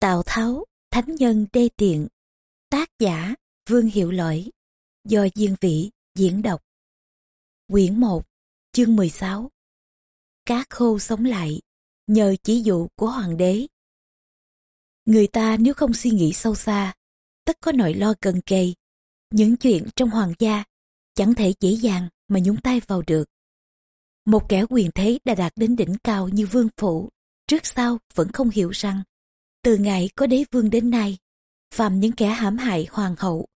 Tào Tháo, Thánh Nhân Đê Tiện. Tác giả Vương Hiệu Lỗi. Do Diên Vĩ diễn đọc. Quyển 1 Chương 16 Cá khô sống lại Nhờ chỉ dụ của Hoàng đế. Người ta nếu không suy nghĩ sâu xa Tất có nỗi lo cần kề. Những chuyện trong hoàng gia Chẳng thể dễ dàng mà nhúng tay vào được. Một kẻ quyền thế đã đạt đến đỉnh cao như vương phủ Trước sau vẫn không hiểu rằng từ ngày có đế vương đến nay, phàm những kẻ hãm hại hoàng hậu,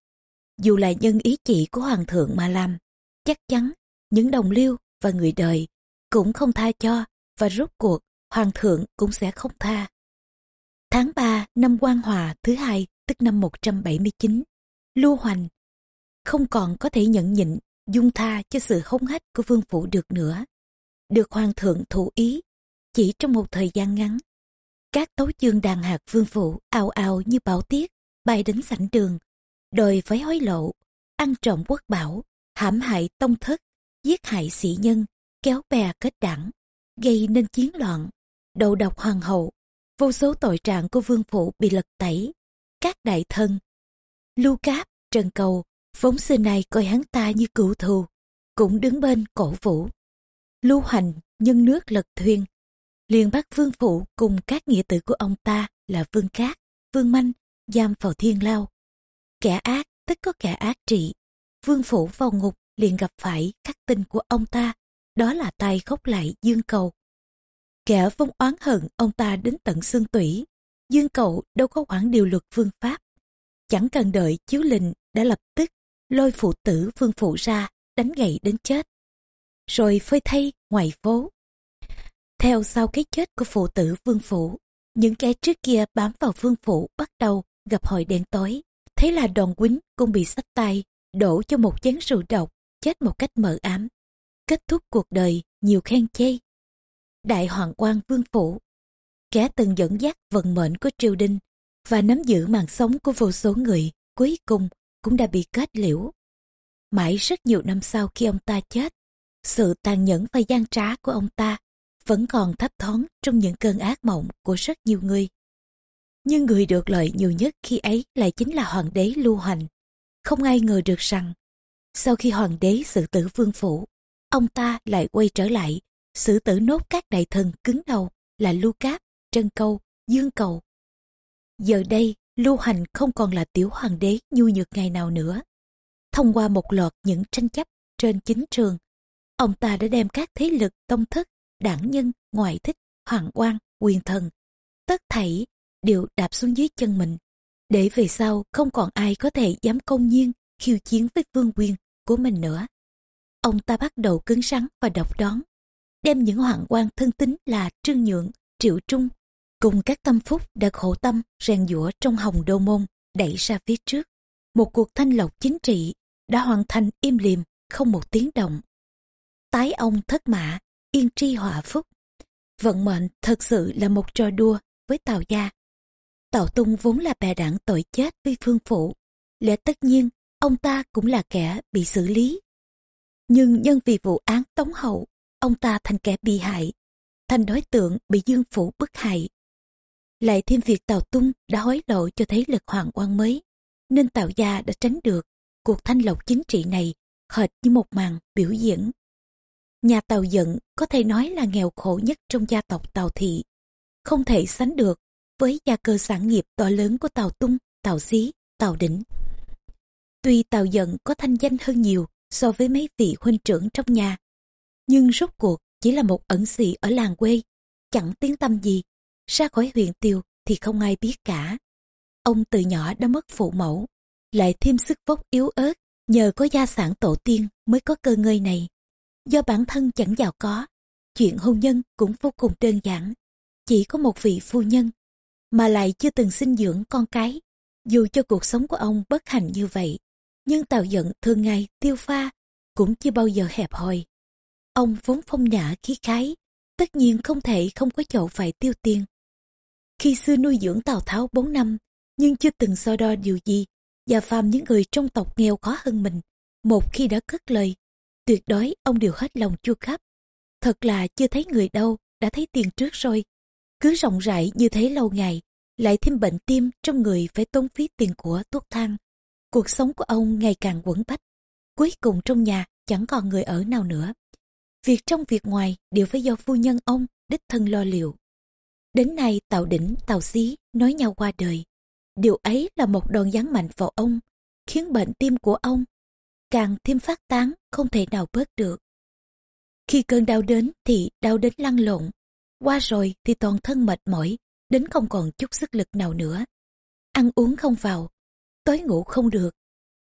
dù là nhân ý chỉ của hoàng thượng mà làm, chắc chắn những đồng liêu và người đời cũng không tha cho và rốt cuộc hoàng thượng cũng sẽ không tha. Tháng 3 năm quan hòa thứ hai tức năm 179, Lưu Hoành không còn có thể nhận nhịn dung tha cho sự hống hách của vương phủ được nữa. Được hoàng thượng thụ ý, chỉ trong một thời gian ngắn, các tấu chương đàn hạt vương phụ ào ào như bão tiết, bay đến sảnh đường, đòi phải hối lộ, ăn trộm quốc bảo, hãm hại tông thất, giết hại sĩ nhân, kéo bè kết đảng, gây nên chiến loạn, đầu độc hoàng hậu, vô số tội trạng của vương phụ bị lật tẩy. Các đại thân, lưu cáp, trần cầu, vốn xưa này coi hắn ta như cựu thù, cũng đứng bên cổ vũ. Lưu hành, nhân nước lật thuyền, liền bắt vương phụ cùng các nghĩa tử của ông ta là vương cát, vương manh, giam vào thiên lao. Kẻ ác tất có kẻ ác trị. Vương phủ vào ngục liền gặp phải khắc tinh của ông ta, đó là tay khóc lại dương cầu. Kẻ vong oán hận ông ta đến tận xương tủy, dương cầu đâu có quản điều luật vương pháp. Chẳng cần đợi chiếu lệnh đã lập tức lôi phụ tử vương phụ ra đánh gậy đến chết. Rồi phơi thay ngoài phố theo sau cái chết của phụ tử vương phủ, những kẻ trước kia bám vào vương phủ bắt đầu gặp hội đen tối. Thế là đòn quýnh cũng bị sách tay, đổ cho một chén rượu độc, chết một cách mờ ám. Kết thúc cuộc đời nhiều khen chê. Đại hoàng quan vương phủ, kẻ từng dẫn dắt vận mệnh của triều đình và nắm giữ mạng sống của vô số người, cuối cùng cũng đã bị kết liễu. Mãi rất nhiều năm sau khi ông ta chết, sự tàn nhẫn và gian trá của ông ta vẫn còn thấp thoáng trong những cơn ác mộng của rất nhiều người. Nhưng người được lợi nhiều nhất khi ấy lại chính là hoàng đế lưu hành. Không ai ngờ được rằng, sau khi hoàng đế xử tử vương phủ, ông ta lại quay trở lại, xử tử nốt các đại thần cứng đầu là lưu cáp, trân câu, dương cầu. Giờ đây, lưu hành không còn là tiểu hoàng đế nhu nhược ngày nào nữa. Thông qua một loạt những tranh chấp trên chính trường, ông ta đã đem các thế lực tông thất đảng nhân, ngoại thích, hoàng quan, quyền thần. Tất thảy đều đạp xuống dưới chân mình. Để về sau không còn ai có thể dám công nhiên khiêu chiến với vương quyền của mình nữa. Ông ta bắt đầu cứng rắn và độc đoán. Đem những hoàng quan thân tính là Trương Nhượng, Triệu Trung cùng các tâm phúc đã khổ tâm rèn giũa trong hồng đô môn đẩy ra phía trước. Một cuộc thanh lọc chính trị đã hoàn thành im liềm, không một tiếng động. Tái ông thất mã yên tri hòa phúc. Vận mệnh thật sự là một trò đua với Tào Gia. Tào Tung vốn là bè đảng tội chết với phương phụ. Lẽ tất nhiên, ông ta cũng là kẻ bị xử lý. Nhưng nhân vì vụ án tống hậu, ông ta thành kẻ bị hại, thành đối tượng bị dương phủ bức hại. Lại thêm việc Tào Tung đã hối lộ cho thấy lực hoàng quan mới, nên Tào Gia đã tránh được cuộc thanh lọc chính trị này hệt như một màn biểu diễn Nhà Tàu Giận có thể nói là nghèo khổ nhất trong gia tộc Tàu Thị. Không thể sánh được với gia cơ sản nghiệp to lớn của Tàu Tung, Tàu Xí, Tàu Đỉnh. Tuy Tàu Giận có thanh danh hơn nhiều so với mấy vị huynh trưởng trong nhà, nhưng rốt cuộc chỉ là một ẩn sĩ ở làng quê, chẳng tiếng tâm gì, ra khỏi huyện tiêu thì không ai biết cả. Ông từ nhỏ đã mất phụ mẫu, lại thêm sức vóc yếu ớt, nhờ có gia sản tổ tiên mới có cơ ngơi này. Do bản thân chẳng giàu có, chuyện hôn nhân cũng vô cùng đơn giản. Chỉ có một vị phu nhân, mà lại chưa từng sinh dưỡng con cái. Dù cho cuộc sống của ông bất hạnh như vậy, nhưng tào giận thường ngày tiêu pha, cũng chưa bao giờ hẹp hòi. Ông vốn phong nhã khí khái, tất nhiên không thể không có chỗ phải tiêu tiền. Khi xưa nuôi dưỡng Tào Tháo 4 năm, nhưng chưa từng so đo điều gì, và phàm những người trong tộc nghèo khó hơn mình, một khi đã cất lời, Tuyệt đối ông đều hết lòng chu khắp. Thật là chưa thấy người đâu, đã thấy tiền trước rồi. Cứ rộng rãi như thế lâu ngày, lại thêm bệnh tim trong người phải tốn phí tiền của thuốc thang. Cuộc sống của ông ngày càng quẩn bách. Cuối cùng trong nhà chẳng còn người ở nào nữa. Việc trong việc ngoài đều phải do phu nhân ông đích thân lo liệu. Đến nay Tàu Đỉnh, Tàu Xí nói nhau qua đời. Điều ấy là một đòn giáng mạnh vào ông, khiến bệnh tim của ông càng thêm phát tán không thể nào bớt được. Khi cơn đau đến thì đau đến lăn lộn, qua rồi thì toàn thân mệt mỏi, đến không còn chút sức lực nào nữa. Ăn uống không vào, tối ngủ không được,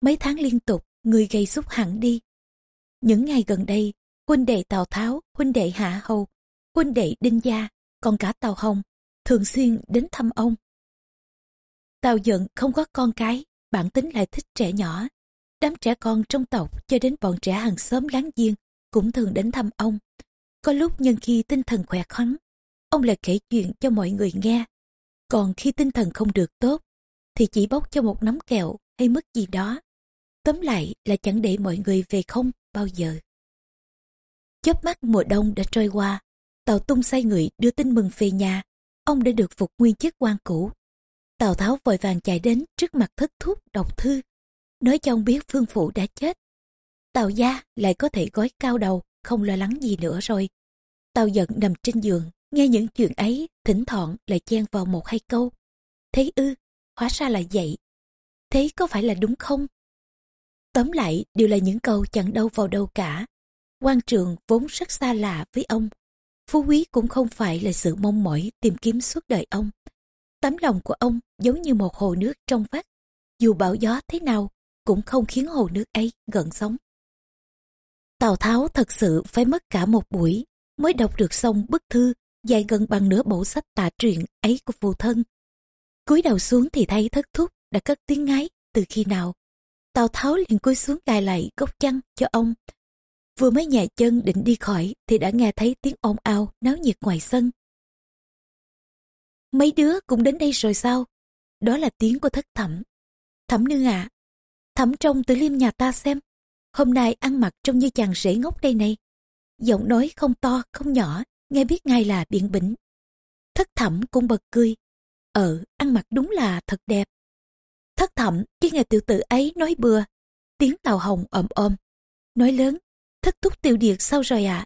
mấy tháng liên tục người gây xúc hẳn đi. Những ngày gần đây, huynh đệ Tào Tháo, huynh đệ Hạ Hầu, huynh đệ Đinh Gia, còn cả Tào Hồng, thường xuyên đến thăm ông. Tào giận không có con cái, bản tính lại thích trẻ nhỏ. Đám trẻ con trong tộc cho đến bọn trẻ hàng xóm láng giềng cũng thường đến thăm ông. Có lúc nhân khi tinh thần khỏe khoắn, ông lại kể chuyện cho mọi người nghe. Còn khi tinh thần không được tốt, thì chỉ bốc cho một nắm kẹo hay mất gì đó. Tóm lại là chẳng để mọi người về không bao giờ. Chớp mắt mùa đông đã trôi qua, Tào Tung sai người đưa tin mừng về nhà, ông đã được phục nguyên chức quan cũ. Tào Tháo vội vàng chạy đến trước mặt thất thúc đọc thư, nói cho ông biết phương phụ đã chết. Tào gia lại có thể gói cao đầu, không lo lắng gì nữa rồi. Tào giận nằm trên giường, nghe những chuyện ấy, thỉnh thoảng lại chen vào một hai câu. Thế ư, hóa ra là vậy. Thế có phải là đúng không? Tóm lại, đều là những câu chẳng đâu vào đâu cả. quan trường vốn rất xa lạ với ông. Phú quý cũng không phải là sự mong mỏi tìm kiếm suốt đời ông. Tấm lòng của ông giống như một hồ nước trong vắt. Dù bão gió thế nào, cũng không khiến hồ nước ấy gợn sóng. Tào Tháo thật sự phải mất cả một buổi mới đọc được xong bức thư dài gần bằng nửa bộ sách tả truyện ấy của phụ thân. cúi đầu xuống thì thấy thất thúc đã cất tiếng ngái từ khi nào. Tào Tháo liền cúi xuống gài lại gốc chăn cho ông. Vừa mới nhẹ chân định đi khỏi thì đã nghe thấy tiếng ồn ào náo nhiệt ngoài sân. Mấy đứa cũng đến đây rồi sao? Đó là tiếng của thất thẩm. Thẩm nương ạ, thẩm trông từ liêm nhà ta xem. Hôm nay ăn mặc trông như chàng rể ngốc đây này. Giọng nói không to không nhỏ, nghe biết ngay là biện bỉnh. Thất thẩm cũng bật cười. Ờ, ăn mặc đúng là thật đẹp. Thất thẩm chỉ nghe tiểu tử ấy nói bừa. Tiếng tàu hồng ồm ồm. Nói lớn, thất thúc tiêu điệt sao rồi ạ?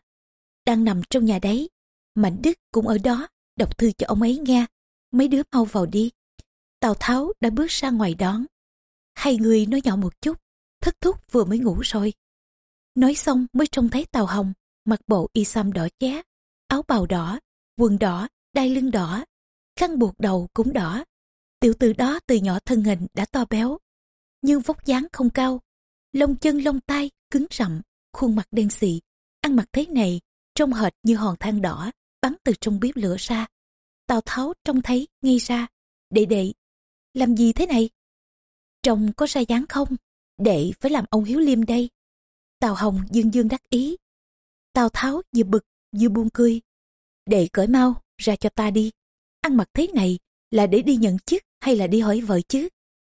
Đang nằm trong nhà đấy. Mạnh Đức cũng ở đó, đọc thư cho ông ấy nghe. Mấy đứa mau vào đi. Tào Tháo đã bước ra ngoài đón. Hai người nói nhỏ một chút, thất thúc vừa mới ngủ rồi. Nói xong mới trông thấy tàu Hồng, mặc bộ y xăm đỏ ché, áo bào đỏ, quần đỏ, đai lưng đỏ, khăn buộc đầu cũng đỏ. Tiểu tử đó từ nhỏ thân hình đã to béo, nhưng vóc dáng không cao, lông chân lông tay cứng rậm, khuôn mặt đen xì, ăn mặc thế này trông hệt như hòn than đỏ bắn từ trong bếp lửa ra. Tào Tháo trông thấy ngay ra, đệ đệ, làm gì thế này? Trông có ra dáng không? Đệ phải làm ông Hiếu Liêm đây. Tào Hồng dương dương đắc ý. Tào Tháo vừa bực vừa buông cười. Đệ cởi mau, ra cho ta đi. Ăn mặc thế này là để đi nhận chức hay là đi hỏi vợ chứ?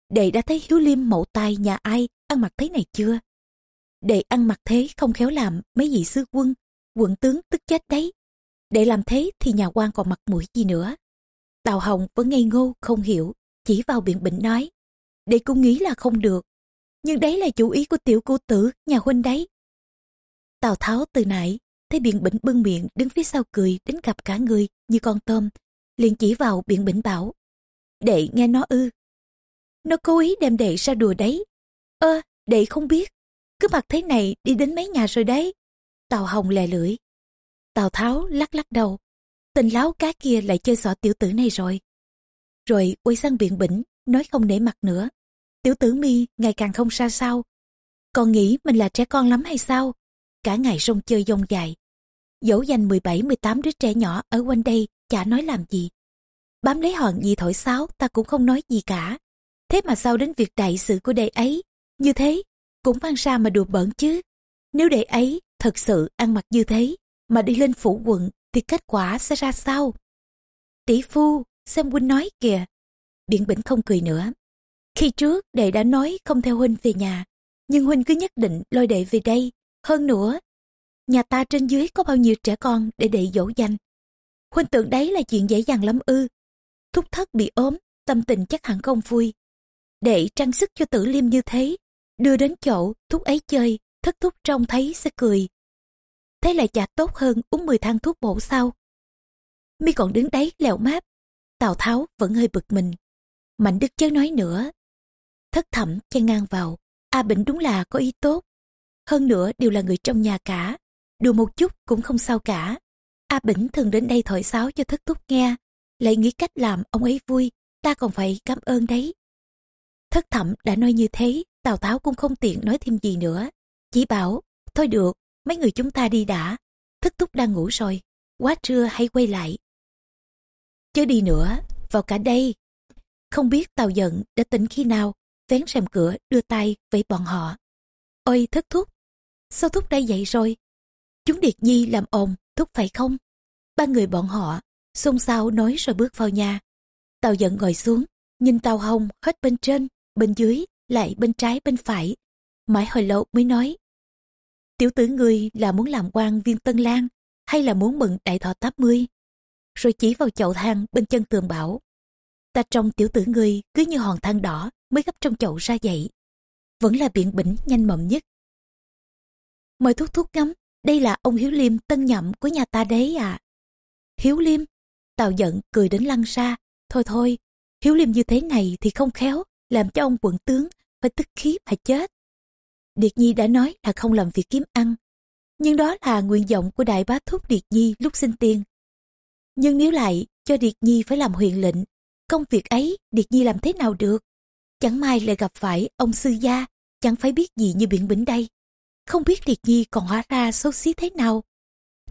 Đệ đã thấy Hiếu Liêm mậu tài nhà ai ăn mặc thế này chưa? Đệ ăn mặc thế không khéo làm mấy vị sứ quân, quận tướng tức chết đấy. Đệ làm thế thì nhà quan còn mặt mũi gì nữa. Tào Hồng vẫn ngây ngô không hiểu, chỉ vào biện bệnh nói. Đệ cũng nghĩ là không được. Nhưng đấy là chủ ý của tiểu cô tử, nhà huynh đấy. Tào Tháo từ nãy, thấy biện bỉnh bưng miệng đứng phía sau cười đến gặp cả người như con tôm, liền chỉ vào biện bỉnh bảo. Đệ nghe nó ư. Nó cố ý đem đệ ra đùa đấy. Ơ, đệ không biết. Cứ mặt thế này đi đến mấy nhà rồi đấy. Tào Hồng lè lưỡi. Tào Tháo lắc lắc đầu. Tình láo cá kia lại chơi xỏ tiểu tử này rồi. Rồi quay sang biện bỉnh, nói không nể mặt nữa. Tiểu tử mi ngày càng không xa sao. Còn nghĩ mình là trẻ con lắm hay sao? Cả ngày rong chơi dông dài. Dẫu dành 17-18 đứa trẻ nhỏ ở quanh đây, chả nói làm gì. Bám lấy hòn gì thổi sáo, ta cũng không nói gì cả. Thế mà sao đến việc đại sự của đệ ấy, như thế, cũng mang ra mà đùa bỡn chứ. Nếu đệ ấy thật sự ăn mặc như thế, mà đi lên phủ quận, thì kết quả sẽ ra sao? Tỷ phu, xem huynh nói kìa. Biện bỉnh không cười nữa. Khi trước đệ đã nói không theo huynh về nhà, nhưng huynh cứ nhất định lôi đệ về đây. Hơn nữa, nhà ta trên dưới có bao nhiêu trẻ con để đệ dỗ dành. Huynh tưởng đấy là chuyện dễ dàng lắm ư. thúc thất bị ốm, tâm tình chắc hẳn không vui. Đệ trang sức cho tử liêm như thế, đưa đến chỗ thuốc ấy chơi, thất thúc trông thấy sẽ cười. Thế là chả tốt hơn uống 10 thang thuốc bổ sau. Mi còn đứng đấy lèo máp. Tào Tháo vẫn hơi bực mình. Mạnh Đức chớ nói nữa. Thất thẩm chen ngang vào. A Bỉnh đúng là có ý tốt. Hơn nữa đều là người trong nhà cả. Đùa một chút cũng không sao cả. A Bỉnh thường đến đây thổi sáo cho thất túc nghe. Lại nghĩ cách làm ông ấy vui. Ta còn phải cảm ơn đấy. Thất thẩm đã nói như thế. Tào Tháo cũng không tiện nói thêm gì nữa. Chỉ bảo, thôi được, mấy người chúng ta đi đã. Thất túc đang ngủ rồi. Quá trưa hay quay lại. chưa đi nữa, vào cả đây. Không biết Tào giận đã tỉnh khi nào, vén rèm cửa đưa tay với bọn họ. Ôi thất thúc, sao thúc đây dậy rồi? Chúng Điệt Nhi làm ồn, thúc phải không? Ba người bọn họ, xôn xao nói rồi bước vào nhà. Tào giận ngồi xuống, nhìn Tào Hồng hết bên trên, bên dưới, lại bên trái bên phải. Mãi hồi lâu mới nói. Tiểu tử người là muốn làm quan viên Tân Lan hay là muốn mừng đại thọ 80? Rồi chỉ vào chậu than bên chân tường bảo. Ta trông tiểu tử người cứ như hòn than đỏ mới gấp trong chậu ra dậy, Vẫn là biện bỉnh nhanh mộng nhất. Mời thúc thúc ngắm, đây là ông Hiếu Liêm tân nhậm của nhà ta đấy à. Hiếu Liêm, Tào giận cười đến lăn ra. Thôi thôi, Hiếu Liêm như thế này thì không khéo, làm cho ông quận tướng phải tức khí mà chết. Điệt Nhi đã nói là không làm việc kiếm ăn. Nhưng đó là nguyện vọng của đại bá thúc Điệt Nhi lúc sinh tiền. Nhưng nếu lại cho Điệt Nhi phải làm huyền lệnh, công việc ấy Điệt Nhi làm thế nào được? Chẳng may lại gặp phải ông sư gia, chẳng phải biết gì như biển bỉnh đây. Không biết Điệt Nhi còn hóa ra xấu xí thế nào.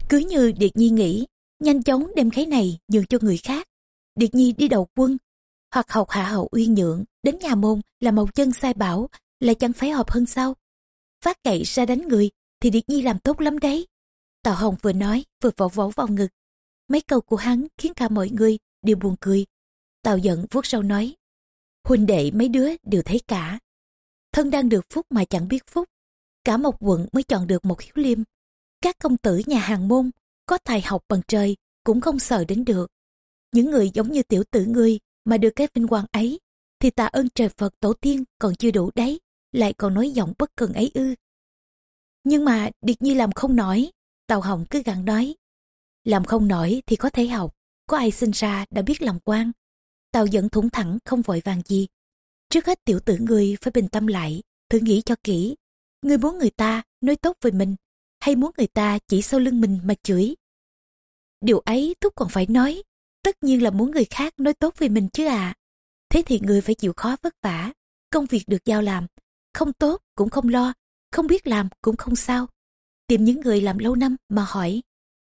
Cứ như Điệt Nhi nghĩ, nhanh chóng đem cái này nhường cho người khác. Điệt Nhi đi đầu quân, hoặc học hạ hậu uyên nhượng, đến nhà môn là một chân sai bảo, là chẳng phải hợp hơn sao. Phát cậy ra đánh người thì Điệt Nhi làm tốt lắm đấy. Tào Hồng vừa nói vừa vỗ vỗ vào ngực. Mấy câu của hắn khiến cả mọi người đều buồn cười. Tào giận vuốt sâu nói. Huynh đệ mấy đứa đều thấy cả. Thân đang được phúc mà chẳng biết phúc. Cả một quận mới chọn được một hiếu liêm. Các công tử nhà hàng môn có tài học bằng trời cũng không sợ đến được. Những người giống như tiểu tử ngươi mà được cái vinh quang ấy, thì tạ ơn trời Phật tổ tiên còn chưa đủ đấy, lại còn nói giọng bất cần ấy ư nhưng mà Điệt Nhi làm không nổi Tàu Hồng cứ gặn nói, làm không nổi thì có thể học, có ai sinh ra đã biết làm quan Tàu dẫn thủng thẳng, không vội vàng gì. Trước hết tiểu tử người phải bình tâm lại, thử nghĩ cho kỹ. Người muốn người ta nói tốt về mình, hay muốn người ta chỉ sau lưng mình mà chửi? Điều ấy thúc còn phải nói. Tất nhiên là muốn người khác nói tốt về mình chứ à. Thế thì người phải chịu khó vất vả. Công việc được giao làm. Không tốt cũng không lo. Không biết làm cũng không sao. Tìm những người làm lâu năm mà hỏi.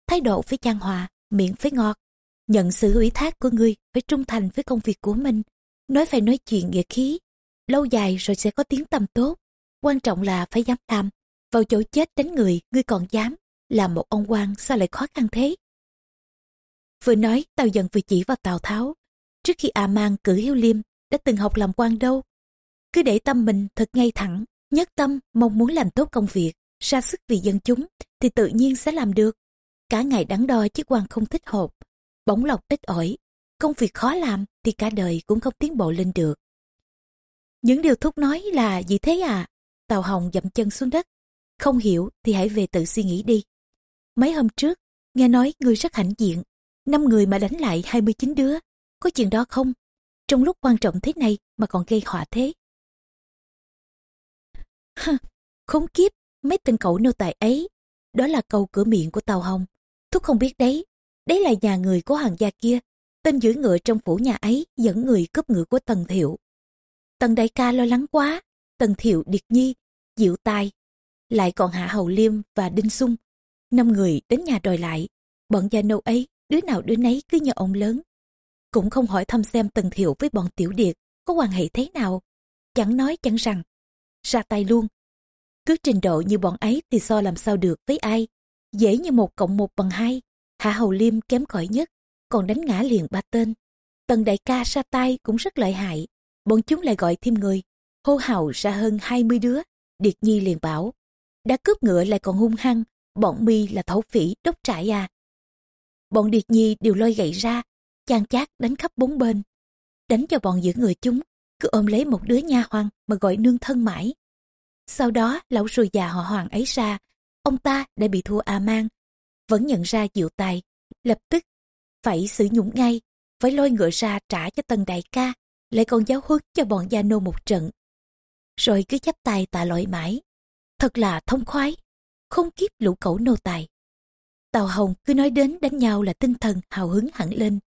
Thái độ phải chan hòa, miệng phải ngọt nhận sự ủy thác của ngươi phải trung thành với công việc của mình. Nói phải nói chuyện nghĩa khí. Lâu dài rồi sẽ có tiếng tầm tốt. Quan trọng là phải dám làm. Vào chỗ chết đánh người, ngươi còn dám. Làm một ông quan sao lại khó khăn thế? Vừa nói, tào dần vừa chỉ vào tào tháo. Trước khi à mang cử hiếu liêm, đã từng học làm quan đâu. Cứ để tâm mình thật ngay thẳng nhất tâm, mong muốn làm tốt công việc, ra sức vì dân chúng, thì tự nhiên sẽ làm được. Cả ngày đắn đo chiếc quan không thích hợp bỗng lọc ít ỏi. Công việc khó làm thì cả đời cũng không tiến bộ lên được. Những điều thúc nói là gì thế à? Tàu hồng dậm chân xuống đất. Không hiểu thì hãy về tự suy nghĩ đi. Mấy hôm trước, nghe nói ngươi rất hãnh diện. Năm người mà đánh lại 29 đứa, có chuyện đó không? Trong lúc quan trọng thế này mà còn gây họa thế. Khốn kiếp, mấy tên cậu nô tài ấy. Đó là câu cửa miệng của tàu hồng. Thúc không biết đấy đấy là nhà người của hàng gia kia. Tên giữ ngựa trong phủ nhà ấy dẫn người cướp ngựa của tần thiệu. Tần đại ca lo lắng quá. Tần thiệu, điệt nhi, diệu tài, lại còn hạ hầu liêm và đinh sung năm người đến nhà đòi lại. Bọn gia nô ấy, đứa nào đứa nấy cứ nhờ ông lớn. Cũng không hỏi thăm xem tần thiệu với bọn tiểu điệt có quan hệ thế nào. Chẳng nói chẳng rằng, ra tay luôn. Cứ trình độ như bọn ấy thì so làm sao được với ai. Dễ như một cộng một bằng hai hạ hầu liêm kém cỏi nhất còn đánh ngã liền ba tên tần đại ca ra tay cũng rất lợi hại bọn chúng lại gọi thêm người hô hào ra hơn 20 đứa điệt nhi liền bảo đã cướp ngựa lại còn hung hăng bọn mi là thấu phỉ đốc trại à bọn điệt nhi đều lôi gậy ra chan chát đánh khắp bốn bên. Đánh cho bọn giữ người chúng, cứ ôm lấy một đứa nha hoang mà gọi nương thân mãi. Sau đó lão rùi già họ hoàng ấy ra, ông ta đã bị thua A Mang, vẫn nhận ra diệu tài, lập tức phải xử nhũng ngay, phải lôi ngựa ra trả cho tần đại ca, lại còn giáo huấn cho bọn gia nô một trận. Rồi cứ chấp tay tạ lỗi mãi. Thật là thông khoái, không kiếp lũ cẩu nô tài. Tàu Hồng cứ nói đến đánh nhau là tinh thần hào hứng hẳn lên.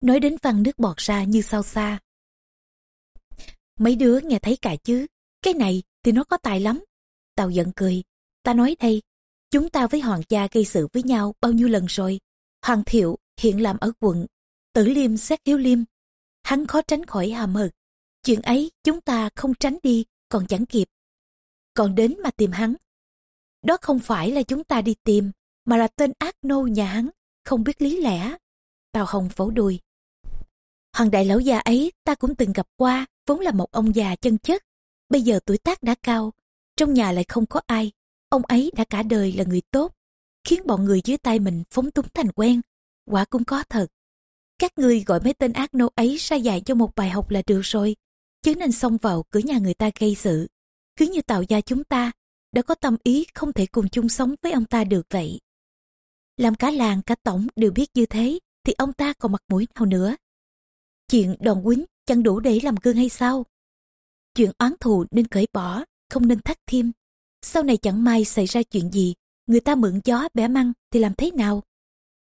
Nói đến văng nước bọt ra như sao xa. Mấy đứa nghe thấy cả chứ, cái này thì nó có tài lắm. Tàu giận cười, ta nói đây, chúng ta với hoàng gia gây sự với nhau bao nhiêu lần rồi. Hoàng thiệu hiện làm ở quận, tử liêm xét hiếu liêm. Hắn khó tránh khỏi hàm hực. Chuyện ấy chúng ta không tránh đi, còn chẳng kịp. Còn đến mà tìm hắn. Đó không phải là chúng ta đi tìm, mà là tên ác nô nhà hắn, không biết lý lẽ. Tào Hồng vỗ đùi. Hoàng đại lão già ấy ta cũng từng gặp qua, vốn là một ông già chân chất. Bây giờ tuổi tác đã cao, trong nhà lại không có ai. Ông ấy đã cả đời là người tốt, khiến bọn người dưới tay mình phóng túng thành quen. Quả cũng có thật. Các ngươi gọi mấy tên ác nô ấy ra dạy cho một bài học là được rồi, chứ nên xông vào cửa nhà người ta gây sự. Cứ như tạo gia chúng ta, đã có tâm ý không thể cùng chung sống với ông ta được vậy. Làm cả làng cả tổng đều biết như thế, thì ông ta còn mặt mũi nào nữa. Chuyện đòn quýnh chẳng đủ để làm gương hay sao? Chuyện oán thù nên cởi bỏ, không nên thắt thêm. Sau này chẳng may xảy ra chuyện gì, người ta mượn gió bẻ măng thì làm thế nào?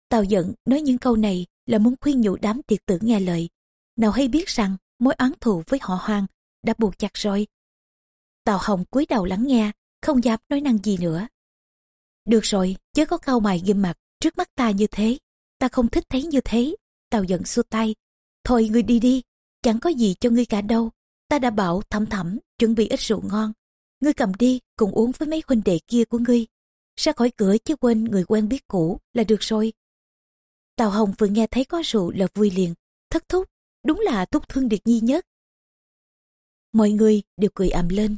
Tào giận nói những câu này là muốn khuyên nhủ đám tiệt tử nghe lời. Nào hay biết rằng mối oán thù với họ hoàng đã buộc chặt rồi. Tào Hồng cúi đầu lắng nghe, không dám nói năng gì nữa. Được rồi, chớ có cau mày ghim mặt trước mắt ta như thế. Ta không thích thấy như thế. Tào giận xua tay. Thôi ngươi đi đi, chẳng có gì cho ngươi cả đâu. Ta đã bảo thẩm thẩm chuẩn bị ít rượu ngon. Ngươi cầm đi cùng uống với mấy huynh đệ kia của ngươi. Ra khỏi cửa chứ quên người quen biết cũ là được rồi. Tào Hồng vừa nghe thấy có rượu là vui liền, thất thúc, đúng là thúc thương Điệt Nhi nhất. Mọi người đều cười ầm lên.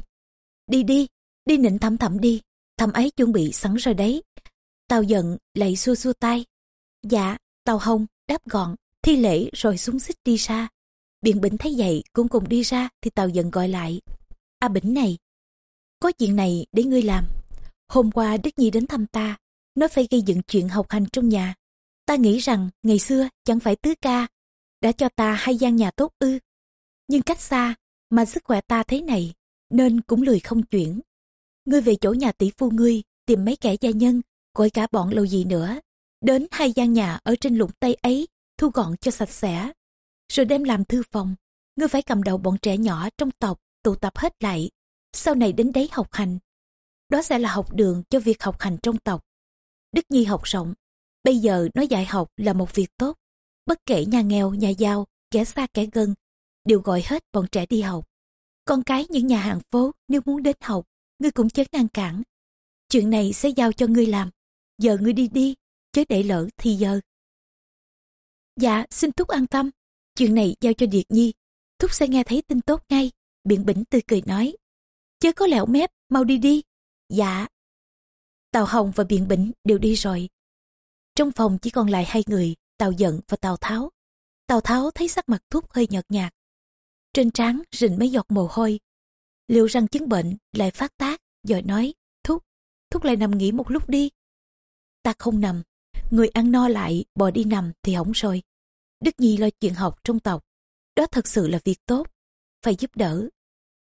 Đi đi, đi nịnh thẩm thẩm đi, thẩm ấy chuẩn bị sẵn rồi đấy. Tào giận lại xua xua tay. Dạ, Tào Hồng đáp gọn, thi lễ rồi xuống xích đi xa. Biện Bỉnh thấy vậy cũng cùng đi ra thì Tào giận gọi lại. A Bỉnh này, có chuyện này để ngươi làm. Hôm qua Đức Nhi đến thăm ta, nó phải gây dựng chuyện học hành trong nhà. Ta nghĩ rằng ngày xưa chẳng phải tứ ca, đã cho ta hai gian nhà tốt ư. Nhưng cách xa, mà sức khỏe ta thế này, nên cũng lười không chuyển. Ngươi về chỗ nhà tỷ phu ngươi, tìm mấy kẻ gia nhân, gọi cả bọn lâu gì nữa. Đến hai gian nhà ở trên lũng Tây ấy, thu gọn cho sạch sẽ. Rồi đem làm thư phòng, ngươi phải cầm đầu bọn trẻ nhỏ trong tộc, tụ tập hết lại. Sau này đến đấy học hành. Đó sẽ là học đường cho việc học hành trong tộc. Đức Nhi học rộng, bây giờ nói dạy học là một việc tốt. Bất kể nhà nghèo, nhà giàu, kẻ xa kẻ gần, đều gọi hết bọn trẻ đi học. Con cái những nhà hàng phố nếu muốn đến học, ngươi cũng chớ ngăn cản. Chuyện này sẽ giao cho ngươi làm. Giờ ngươi đi đi, chớ để lỡ thì giờ. Dạ, xin Thúc an tâm. Chuyện này giao cho Điệt Nhi. Thúc sẽ nghe thấy tin tốt ngay. Biện Bỉnh tươi cười nói. Chớ có lẹo mép, mau đi đi. Dạ. Tào Hồng và Biện Bỉnh đều đi rồi. Trong phòng chỉ còn lại hai người, Tào Giận và Tào Tháo. Tào Tháo thấy sắc mặt thuốc hơi nhợt nhạt. Trên trán rình mấy giọt mồ hôi. Liệu rằng chứng bệnh lại phát tác, rồi nói, Thúc, Thúc lại nằm nghỉ một lúc đi. Ta không nằm, người ăn no lại, bò đi nằm thì hỏng rồi. Đức Nhi lo chuyện học trong tộc. Đó thật sự là việc tốt, phải giúp đỡ.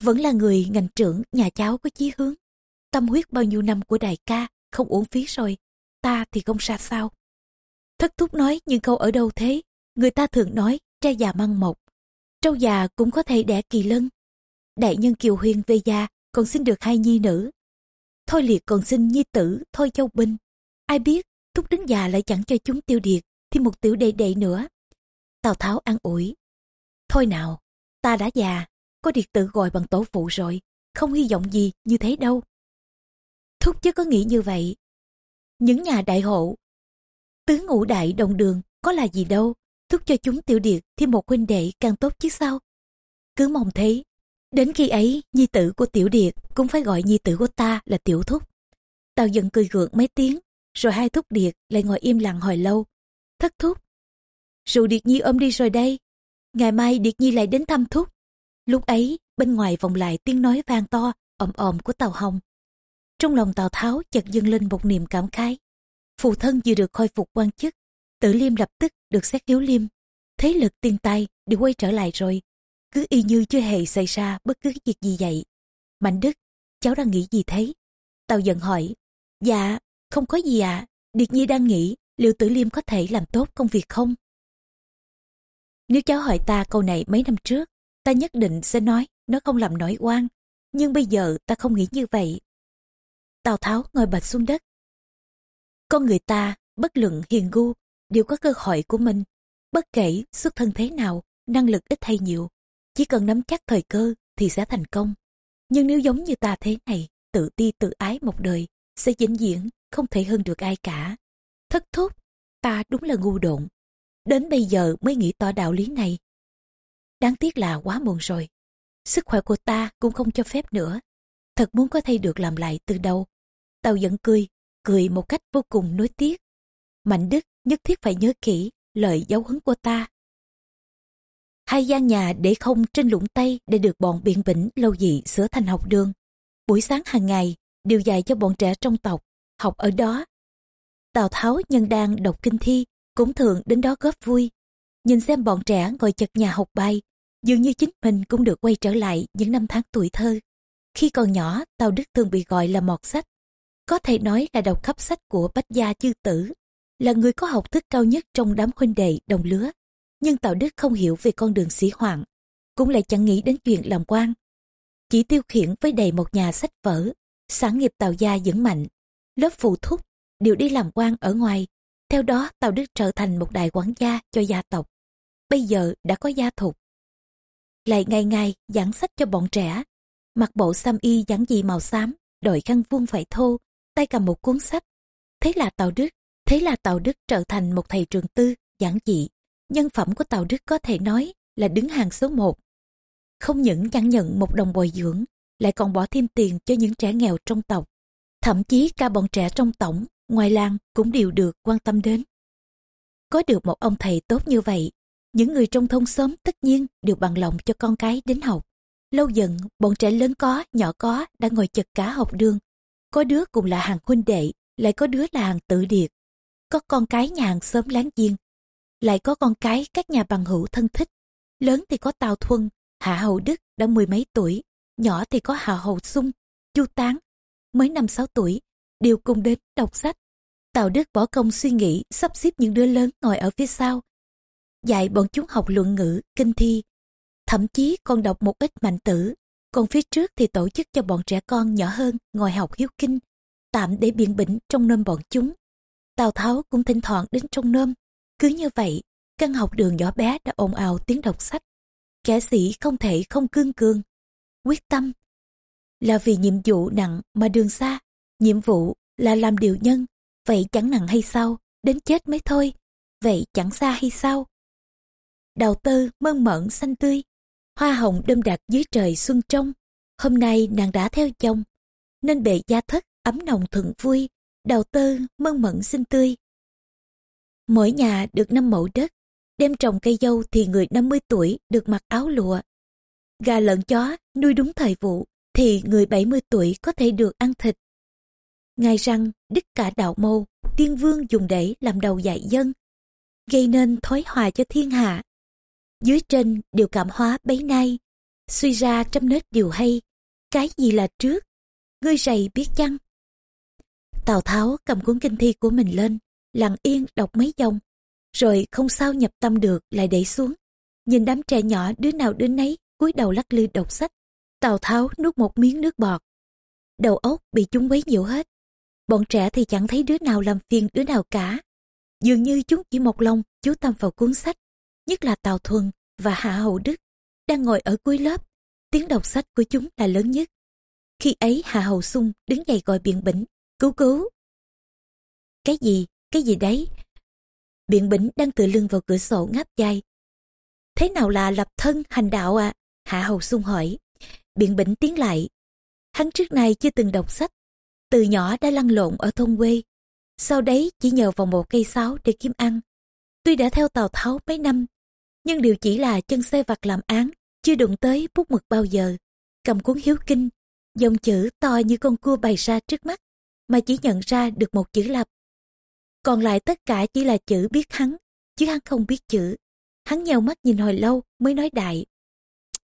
Vẫn là người ngành trưởng, nhà cháu có chí hướng. Tâm huyết bao nhiêu năm của đại ca, không uổng phí rồi. Ta thì không xa sao. Thất thúc nói nhưng câu ở đâu thế? Người ta thường nói tre già măng mộc. Trâu già cũng có thể đẻ kỳ lân. Đại nhân Kiều Huyền về già còn sinh được hai nhi nữ. Thôi liệt còn sinh nhi tử Thôi Châu Binh. Ai biết thúc đến già lại chẳng cho chúng tiêu điệt thì một tiểu đệ đệ nữa. Tào Tháo an ủi. Thôi nào, ta đã già, có điệt tự gọi bằng tổ phụ rồi, không hy vọng gì như thế đâu. Thúc chứ có nghĩ như vậy. Những nhà đại hộ, tứ ngũ đại đồng đường có là gì đâu, thúc cho chúng tiểu điệt thêm một huynh đệ càng tốt chứ sao. Cứ mong thế, đến khi ấy nhi tử của tiểu điệt cũng phải gọi nhi tử của ta là tiểu thúc. Tao dần cười gượng mấy tiếng, rồi hai thúc điệt lại ngồi im lặng hồi lâu. Thất thúc, rượu Điệt Nhi ôm đi rồi đây. Ngày mai Điệt Nhi lại đến thăm thúc. Lúc ấy, bên ngoài vòng lại tiếng nói vang to, ồm ồm của Tàu Hồng. Trong lòng Tào Tháo chợt dâng lên một niềm cảm khái. Phụ thân vừa được khôi phục quan chức, Tử Liêm lập tức được xét hiếu liêm. Thế lực tiên tài đều quay trở lại rồi. Cứ y như chưa hề xảy ra bất cứ việc gì vậy. Mạnh Đức, cháu đang nghĩ gì thế? tàu giận hỏi. Dạ, không có gì ạ. À. Điệt Nhi đang nghĩ liệu Tử Liêm có thể làm tốt công việc không? Nếu cháu hỏi ta câu này mấy năm trước, ta nhất định sẽ nói nó không làm nổi oan. Nhưng bây giờ ta không nghĩ như vậy. Tào Tháo ngồi bạch xuống đất. Con người ta, bất luận hiền gu đều có cơ hội của mình. Bất kể xuất thân thế nào, năng lực ít hay nhiều, chỉ cần nắm chắc thời cơ thì sẽ thành công. Nhưng nếu giống như ta thế này, tự ti tự ái một đời, sẽ vĩnh viễn không thể hơn được ai cả. Thất thúc, ta đúng là ngu độn. Đến bây giờ mới nghĩ tỏ đạo lý này. Đáng tiếc là quá muộn rồi. Sức khỏe của ta cũng không cho phép nữa. Thật muốn có thay được làm lại từ đầu. Tao giận cười, cười một cách vô cùng nối tiếc. Mạnh Đức nhất thiết phải nhớ kỹ lời giáo huấn của ta. Hai gian nhà để không trên lũng Tây để được bọn biện bỉnh lâu dị sửa thành học đường. Buổi sáng hàng ngày đều dạy cho bọn trẻ trong tộc, học ở đó. Tào Tháo nhân đang đọc kinh thi, cũng thường đến đó góp vui. Nhìn xem bọn trẻ ngồi chật nhà học bài, dường như chính mình cũng được quay trở lại những năm tháng tuổi thơ. Khi còn nhỏ, Tào Đức thường bị gọi là mọt sách. Có thể nói là đọc khắp sách của Bách Gia Chư Tử, là người có học thức cao nhất trong đám huynh đệ đồng lứa. Nhưng Tào Đức không hiểu về con đường sĩ hoạn, cũng lại chẳng nghĩ đến chuyện làm quan. Chỉ tiêu khiển với đầy một nhà sách vở, sáng nghiệp Tào Gia vững mạnh. Lớp phụ thúc đều đi làm quan ở ngoài. Theo đó Tào Đức trở thành một đại quản gia cho gia tộc. Bây giờ đã có gia thục. Lại ngày ngày giảng sách cho bọn trẻ. Mặc bộ sam y giản dị màu xám, đội khăn vuông phải thô, tay cầm một cuốn sách. Thế là Tào Đức, thế là Tào Đức trở thành một thầy trường tư, giản dị. Nhân phẩm của Tào Đức có thể nói là đứng hàng số một. Không những chẳng nhận một đồng bồi dưỡng, lại còn bỏ thêm tiền cho những trẻ nghèo trong tộc. Thậm chí cả bọn trẻ trong tổng, ngoài làng cũng đều được quan tâm đến. Có được một ông thầy tốt như vậy, những người trong thôn xóm tất nhiên đều bằng lòng cho con cái đến học. Lâu dần, bọn trẻ lớn có, nhỏ có đã ngồi chật cả học đường. Có đứa cùng là hàng huynh đệ, lại có đứa là hàng tự điệt. Có con cái nhà hàng xóm láng giềng, lại có con cái các nhà bằng hữu thân thích. Lớn thì có Tào Thuân, Hạ Hậu Đức đã mười mấy tuổi, nhỏ thì có Hạ Hậu Sung, Chu Tán, mới năm sáu tuổi, đều cùng đến đọc sách. Tào Đức bỏ công suy nghĩ sắp xếp những đứa lớn ngồi ở phía sau. Dạy bọn chúng học luận ngữ, kinh thi. Thậm chí còn đọc một ít mạnh tử. Còn phía trước thì tổ chức cho bọn trẻ con nhỏ hơn ngồi học hiếu kinh. Tạm để biện bỉnh trong nôm bọn chúng. Tào Tháo cũng thỉnh thoảng đến trong nôm. Cứ như vậy, căn học đường nhỏ bé đã ồn ào tiếng đọc sách. Kẻ sĩ không thể không cương cường. Quyết tâm là vì nhiệm vụ nặng mà đường xa. Nhiệm vụ là làm điều nhân. Vậy chẳng nặng hay sao? Đến chết mới thôi. Vậy chẳng xa hay sao? Đào tơ mơn mởn xanh tươi. Hoa hồng đâm đạt dưới trời xuân trong. Hôm nay nàng đã theo chồng. Nên bệ gia thất ấm nồng thuận vui. Đào tơ mơn mởn xinh tươi. Mỗi nhà được năm mẫu đất. Đem trồng cây dâu thì người 50 tuổi được mặc áo lụa. Gà lợn chó nuôi đúng thời vụ thì người 70 tuổi có thể được ăn thịt. Ngài rằng đức cả đạo mâu, tiên vương dùng để làm đầu dạy dân, gây nên thói hòa cho thiên hạ. Dưới trên đều cảm hóa bấy nay, suy ra trăm nết điều hay, cái gì là trước, ngươi rầy biết chăng? Tào Tháo cầm cuốn kinh thi của mình lên, lặng yên đọc mấy dòng, rồi không sao nhập tâm được lại đẩy xuống. Nhìn đám trẻ nhỏ đứa nào đứa nấy cúi đầu lắc lư đọc sách. Tào Tháo nuốt một miếng nước bọt. Đầu óc bị chúng quấy nhiễu hết. Bọn trẻ thì chẳng thấy đứa nào làm phiền đứa nào cả. Dường như chúng chỉ một lòng chú tâm vào cuốn sách. Nhất là Tào Thuần và Hạ Hậu Đức đang ngồi ở cuối lớp. Tiếng đọc sách của chúng là lớn nhất. Khi ấy Hạ Hậu Sung đứng dậy gọi biện bỉnh. Cứu cứu. Cái gì? Cái gì đấy? Biện bỉnh đang tựa lưng vào cửa sổ ngáp dài. Thế nào là lập thân hành đạo à? Hạ Hầu Sung hỏi. Biện bỉnh tiến lại. Hắn trước nay chưa từng đọc sách. Từ nhỏ đã lăn lộn ở thôn quê. Sau đấy chỉ nhờ vào một cây sáo để kiếm ăn. Tuy đã theo Tào Tháo mấy năm, nhưng điều chỉ là chân xe vặt làm án, chưa đụng tới bút mực bao giờ. Cầm cuốn hiếu kinh, dòng chữ to như con cua bày ra trước mắt, mà chỉ nhận ra được một chữ lập. Còn lại tất cả chỉ là chữ biết hắn, chứ hắn không biết chữ. Hắn nhèo mắt nhìn hồi lâu mới nói đại.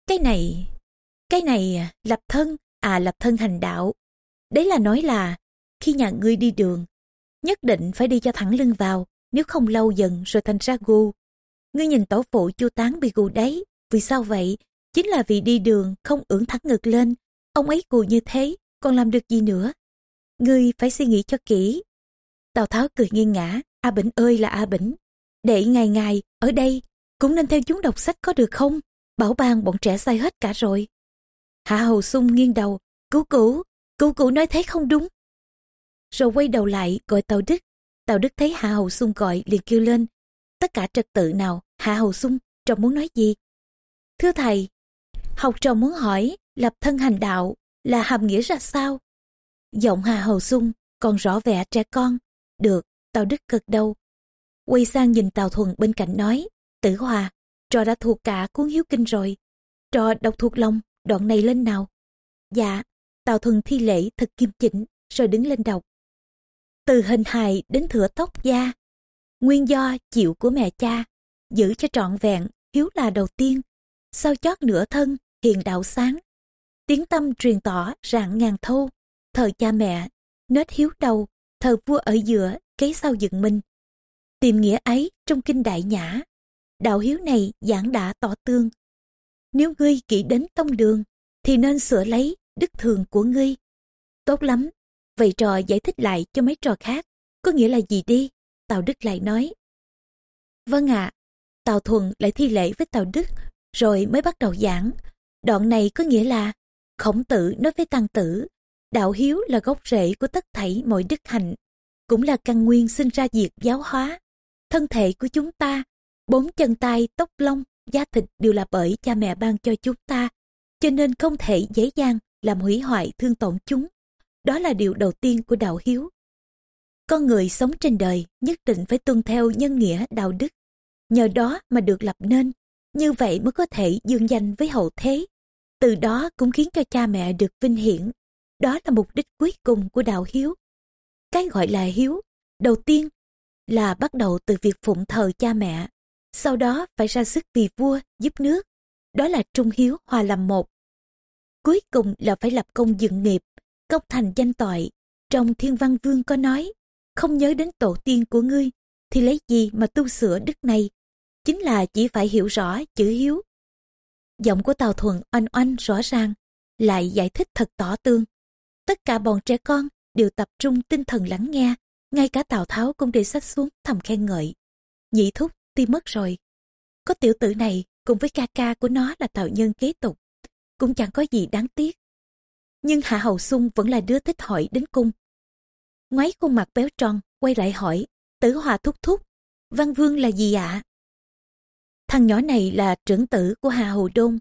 Cái này, cái này à, lập thân, à lập thân hành đạo. Đấy là nói là, khi nhà ngươi đi đường, nhất định phải đi cho thẳng lưng vào, nếu không lâu dần rồi thành ra gu. Ngươi nhìn tổ phụ chu tán bị gù đấy, vì sao vậy? Chính là vì đi đường không ưỡn thẳng ngực lên, ông ấy gù như thế, còn làm được gì nữa? Ngươi phải suy nghĩ cho kỹ. Tào Tháo cười nghiêng ngã, A Bỉnh ơi là A Bỉnh. Để ngày ngày, ở đây, cũng nên theo chúng đọc sách có được không? Bảo ban bọn trẻ sai hết cả rồi. Hạ Hầu Sung nghiêng đầu, cứu cứu, cứu cứu nói thế không đúng. Rồi quay đầu lại gọi Tào Đức. Tào Đức thấy Hạ Hầu Sung gọi liền kêu lên. Tất cả trật tự nào, Hạ Hầu Sung, trò muốn nói gì? Thưa thầy, học trò muốn hỏi lập thân hành đạo là hàm nghĩa ra sao? Giọng Hạ Hầu Sung còn rõ vẻ trẻ con. Được, Tào Đức cực đầu. Quay sang nhìn Tào Thuần bên cạnh nói, Tử Hòa, trò đã thuộc cả cuốn hiếu kinh rồi. Trò đọc thuộc lòng, đoạn này lên nào. Dạ, Tào Thuần thi lễ thật kim chỉnh, rồi đứng lên đọc. Từ hình hài đến thửa tóc da, nguyên do chịu của mẹ cha, giữ cho trọn vẹn, hiếu là đầu tiên. Sau chót nửa thân, hiền đạo sáng. Tiếng tâm truyền tỏ rạng ngàn thâu, thờ cha mẹ, nết hiếu đầu, thờ vua ở giữa, kế sau dựng minh. Tìm nghĩa ấy trong kinh đại nhã, đạo hiếu này giảng đã tỏ tương. Nếu ngươi kỹ đến tông đường, thì nên sửa lấy đức thường của ngươi. Tốt lắm, vậy trò giải thích lại cho mấy trò khác, có nghĩa là gì đi? Tào Đức lại nói. Vâng ạ, Tào Thuần lại thi lễ với Tào Đức, rồi mới bắt đầu giảng. Đoạn này có nghĩa là, khổng tử nói với tăng tử, đạo hiếu là gốc rễ của tất thảy mọi đức hạnh, cũng là căn nguyên sinh ra việc giáo hóa. Thân thể của chúng ta, bốn chân tay, tóc lông, da thịt đều là bởi cha mẹ ban cho chúng ta, cho nên không thể dễ dàng làm hủy hoại thương tổn chúng. Đó là điều đầu tiên của đạo hiếu. Con người sống trên đời nhất định phải tuân theo nhân nghĩa đạo đức. Nhờ đó mà được lập nên, như vậy mới có thể dương danh với hậu thế. Từ đó cũng khiến cho cha mẹ được vinh hiển. Đó là mục đích cuối cùng của đạo hiếu. Cái gọi là hiếu, đầu tiên là bắt đầu từ việc phụng thờ cha mẹ, sau đó phải ra sức vì vua, giúp nước. Đó là trung hiếu hòa làm một. Cuối cùng là phải lập công dựng nghiệp, công thành danh toại. Trong thiên văn vương có nói, không nhớ đến tổ tiên của ngươi, thì lấy gì mà tu sửa đức này? Chính là chỉ phải hiểu rõ chữ hiếu. Giọng của Tào thuận oanh oanh rõ ràng, lại giải thích thật tỏ tương. Tất cả bọn trẻ con đều tập trung tinh thần lắng nghe, ngay cả Tào Tháo cũng để sách xuống thầm khen ngợi. Nhị thúc ti mất rồi. Có tiểu tử này cùng với ca ca của nó là tạo nhân kế tục, cũng chẳng có gì đáng tiếc. Nhưng Hạ Hầu Sung vẫn là đứa thích hỏi đến cung ngoái khuôn mặt béo tròn, quay lại hỏi, tử hòa thúc thúc, văn vương là gì ạ? Thằng nhỏ này là trưởng tử của Hà hồ Đôn,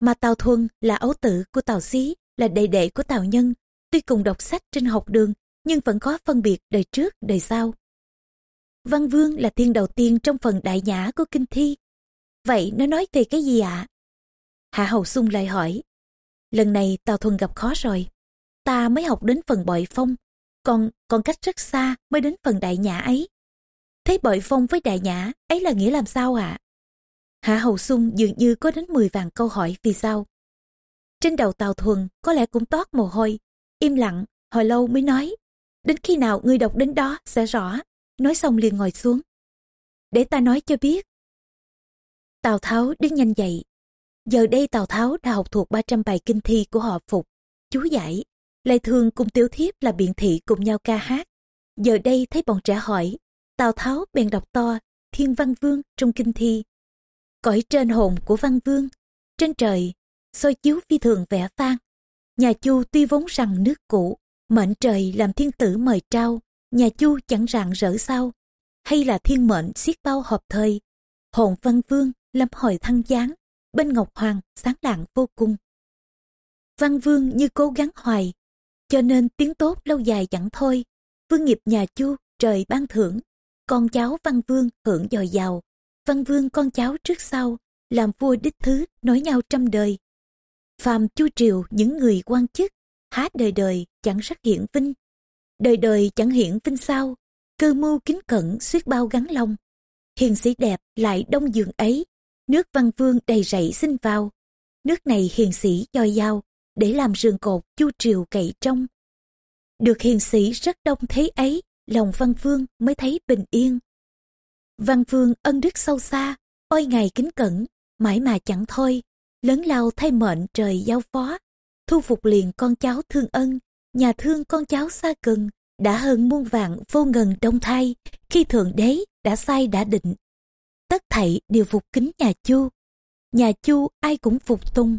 mà Tào Thuần là ấu tử của Tào Xí, là đệ đệ của Tào Nhân, tuy cùng đọc sách trên học đường, nhưng vẫn khó phân biệt đời trước, đời sau. Văn Vương là thiên đầu tiên trong phần đại nhã của kinh thi. Vậy nó nói về cái gì ạ? Hạ Hầu Sung lại hỏi. Lần này Tào Thuần gặp khó rồi. Ta mới học đến phần bội phong, còn còn cách rất xa mới đến phần đại nhã ấy. Thế bội phong với đại nhã ấy là nghĩa làm sao ạ? Hạ Hầu Sung dường như có đến 10 vàng câu hỏi vì sao. Trên đầu tàu Thuần có lẽ cũng toát mồ hôi, im lặng, hồi lâu mới nói. Đến khi nào người đọc đến đó sẽ rõ. Nói xong liền ngồi xuống. Để ta nói cho biết. Tào Tháo đứng nhanh dậy. Giờ đây Tào Tháo đã học thuộc 300 bài kinh thi của họ Phục, chú giải. Lê Thương cùng Tiểu Thiếp là biện thị cùng nhau ca hát. Giờ đây thấy bọn trẻ hỏi, Tào Tháo bèn đọc to Thiên Văn Vương trong kinh thi. Cõi trên hồn của Văn Vương, trên trời, soi chiếu phi thường vẽ vang. Nhà Chu tuy vốn rằng nước cũ, mệnh trời làm thiên tử mời trao, nhà chu chẳng rạng rỡ sao hay là thiên mệnh xiết bao hợp thời hồn văn vương lâm hồi thăng giáng bên ngọc hoàng sáng lạng vô cùng văn vương như cố gắng hoài cho nên tiếng tốt lâu dài chẳng thôi vương nghiệp nhà chu trời ban thưởng con cháu văn vương hưởng dồi dào. Văn vương con cháu trước sau, làm vua đích thứ nối nhau trăm đời. Phàm chu triều những người quan chức, há đời đời chẳng sắc hiện vinh. Đời đời chẳng hiện vinh sao, cơ mưu kính cẩn suýt bao gắn lòng. Hiền sĩ đẹp lại đông giường ấy, nước văn vương đầy rẫy xin vào. Nước này hiền sĩ dòi dao, để làm rường cột chu triều cậy trong. Được hiền sĩ rất đông thế ấy, lòng văn vương mới thấy bình yên. Văn vương ân đức sâu xa, ôi ngày kính cẩn, mãi mà chẳng thôi, lớn lao thay mệnh trời giao phó, thu phục liền con cháu thương ân, nhà thương con cháu xa cần, đã hơn muôn vạn vô ngần đông thai, khi thượng đế đã sai đã định. Tất thảy đều phục kính nhà chu, nhà chu ai cũng phục tùng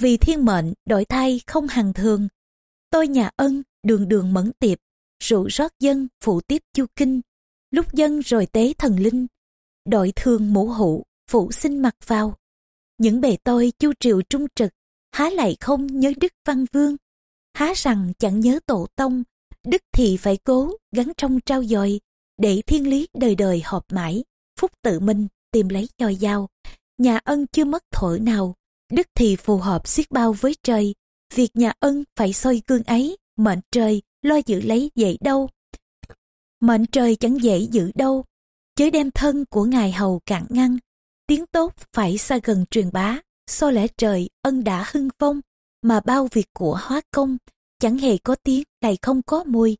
vì thiên mệnh đổi thay không hằng thường. Tôi nhà ân đường đường mẫn tiệp, rượu rót dân phụ tiếp chu kinh, lúc dân rồi tế thần linh, đội thường mũ hụ, phụ sinh mặc vào. Những bề tôi chu triều trung trực, há lại không nhớ đức văn vương, há rằng chẳng nhớ tổ tông, đức thì phải cố gắn trong trao dồi, để thiên lý đời đời họp mãi, phúc tự minh tìm lấy cho dao. Nhà ân chưa mất thổi nào, đức thì phù hợp xiết bao với trời, việc nhà ân phải soi gương ấy, mệnh trời lo giữ lấy dậy đâu. Mệnh trời chẳng dễ giữ đâu, chớ đem thân của ngài hầu cạn ngăn, tiếng tốt phải xa gần truyền bá, so lẽ trời ân đã hưng phong, mà bao việc của hóa công, chẳng hề có tiếng lại không có mùi.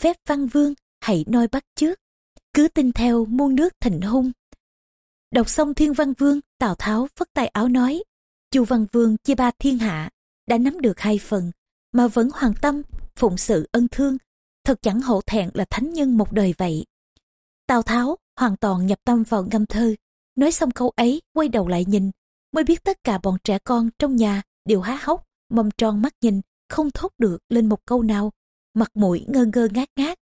Phép văn vương hãy noi bắt trước, cứ tin theo muôn nước thịnh hung. Đọc xong thiên văn vương, Tào Tháo phất tay áo nói, chu văn vương chia ba thiên hạ, đã nắm được hai phần, mà vẫn hoàn tâm, phụng sự ân thương, thật chẳng hổ thẹn là thánh nhân một đời vậy. Tào Tháo hoàn toàn nhập tâm vào ngâm thơ, nói xong câu ấy quay đầu lại nhìn, mới biết tất cả bọn trẻ con trong nhà đều há hốc, mâm tròn mắt nhìn, không thốt được lên một câu nào, mặt mũi ngơ ngơ ngát ngát.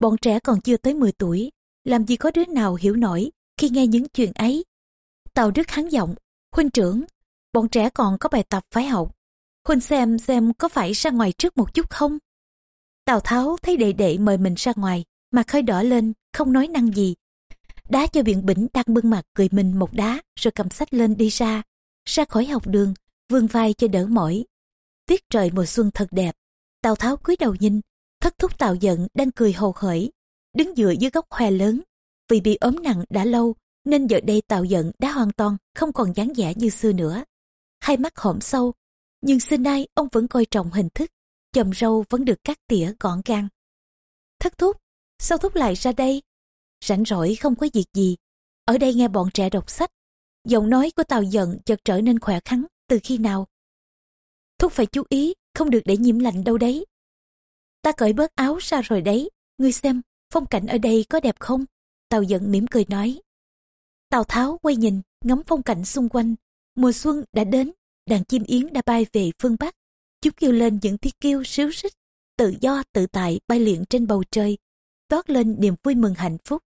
Bọn trẻ còn chưa tới 10 tuổi, làm gì có đứa nào hiểu nổi khi nghe những chuyện ấy. Tào Đức hắn giọng, huynh trưởng, bọn trẻ còn có bài tập phải học. Huynh xem xem có phải ra ngoài trước một chút không? Tào Tháo thấy đệ đệ mời mình ra ngoài, mặt hơi đỏ lên, không nói năng gì. Đá cho biện bỉnh đang bưng mặt cười mình một đá, rồi cầm sách lên đi ra. Ra khỏi học đường, vươn vai cho đỡ mỏi. Tiết trời mùa xuân thật đẹp. Tào Tháo cúi đầu nhìn, thất thúc Tào giận đang cười hồ hởi, đứng dựa dưới gốc hoa lớn. Vì bị ốm nặng đã lâu, nên giờ đây Tào giận đã hoàn toàn không còn dáng vẻ như xưa nữa. Hai mắt hõm sâu, nhưng xưa nay ông vẫn coi trọng hình thức, chầm râu vẫn được cắt tỉa gọn gàng. Thất thúc, sao thúc lại ra đây? Rảnh rỗi không có việc gì, ở đây nghe bọn trẻ đọc sách. Giọng nói của Tào giận chợt trở nên khỏe khắn từ khi nào. Thúc phải chú ý, không được để nhiễm lạnh đâu đấy. Ta cởi bớt áo ra rồi đấy, ngươi xem, phong cảnh ở đây có đẹp không? Tào giận mỉm cười nói. Tào Tháo quay nhìn, ngắm phong cảnh xung quanh. Mùa xuân đã đến, đàn chim yến đã bay về phương Bắc. Chúng kêu lên những tiếng kêu xíu xích, tự do tự tại bay lượn trên bầu trời, toát lên niềm vui mừng hạnh phúc.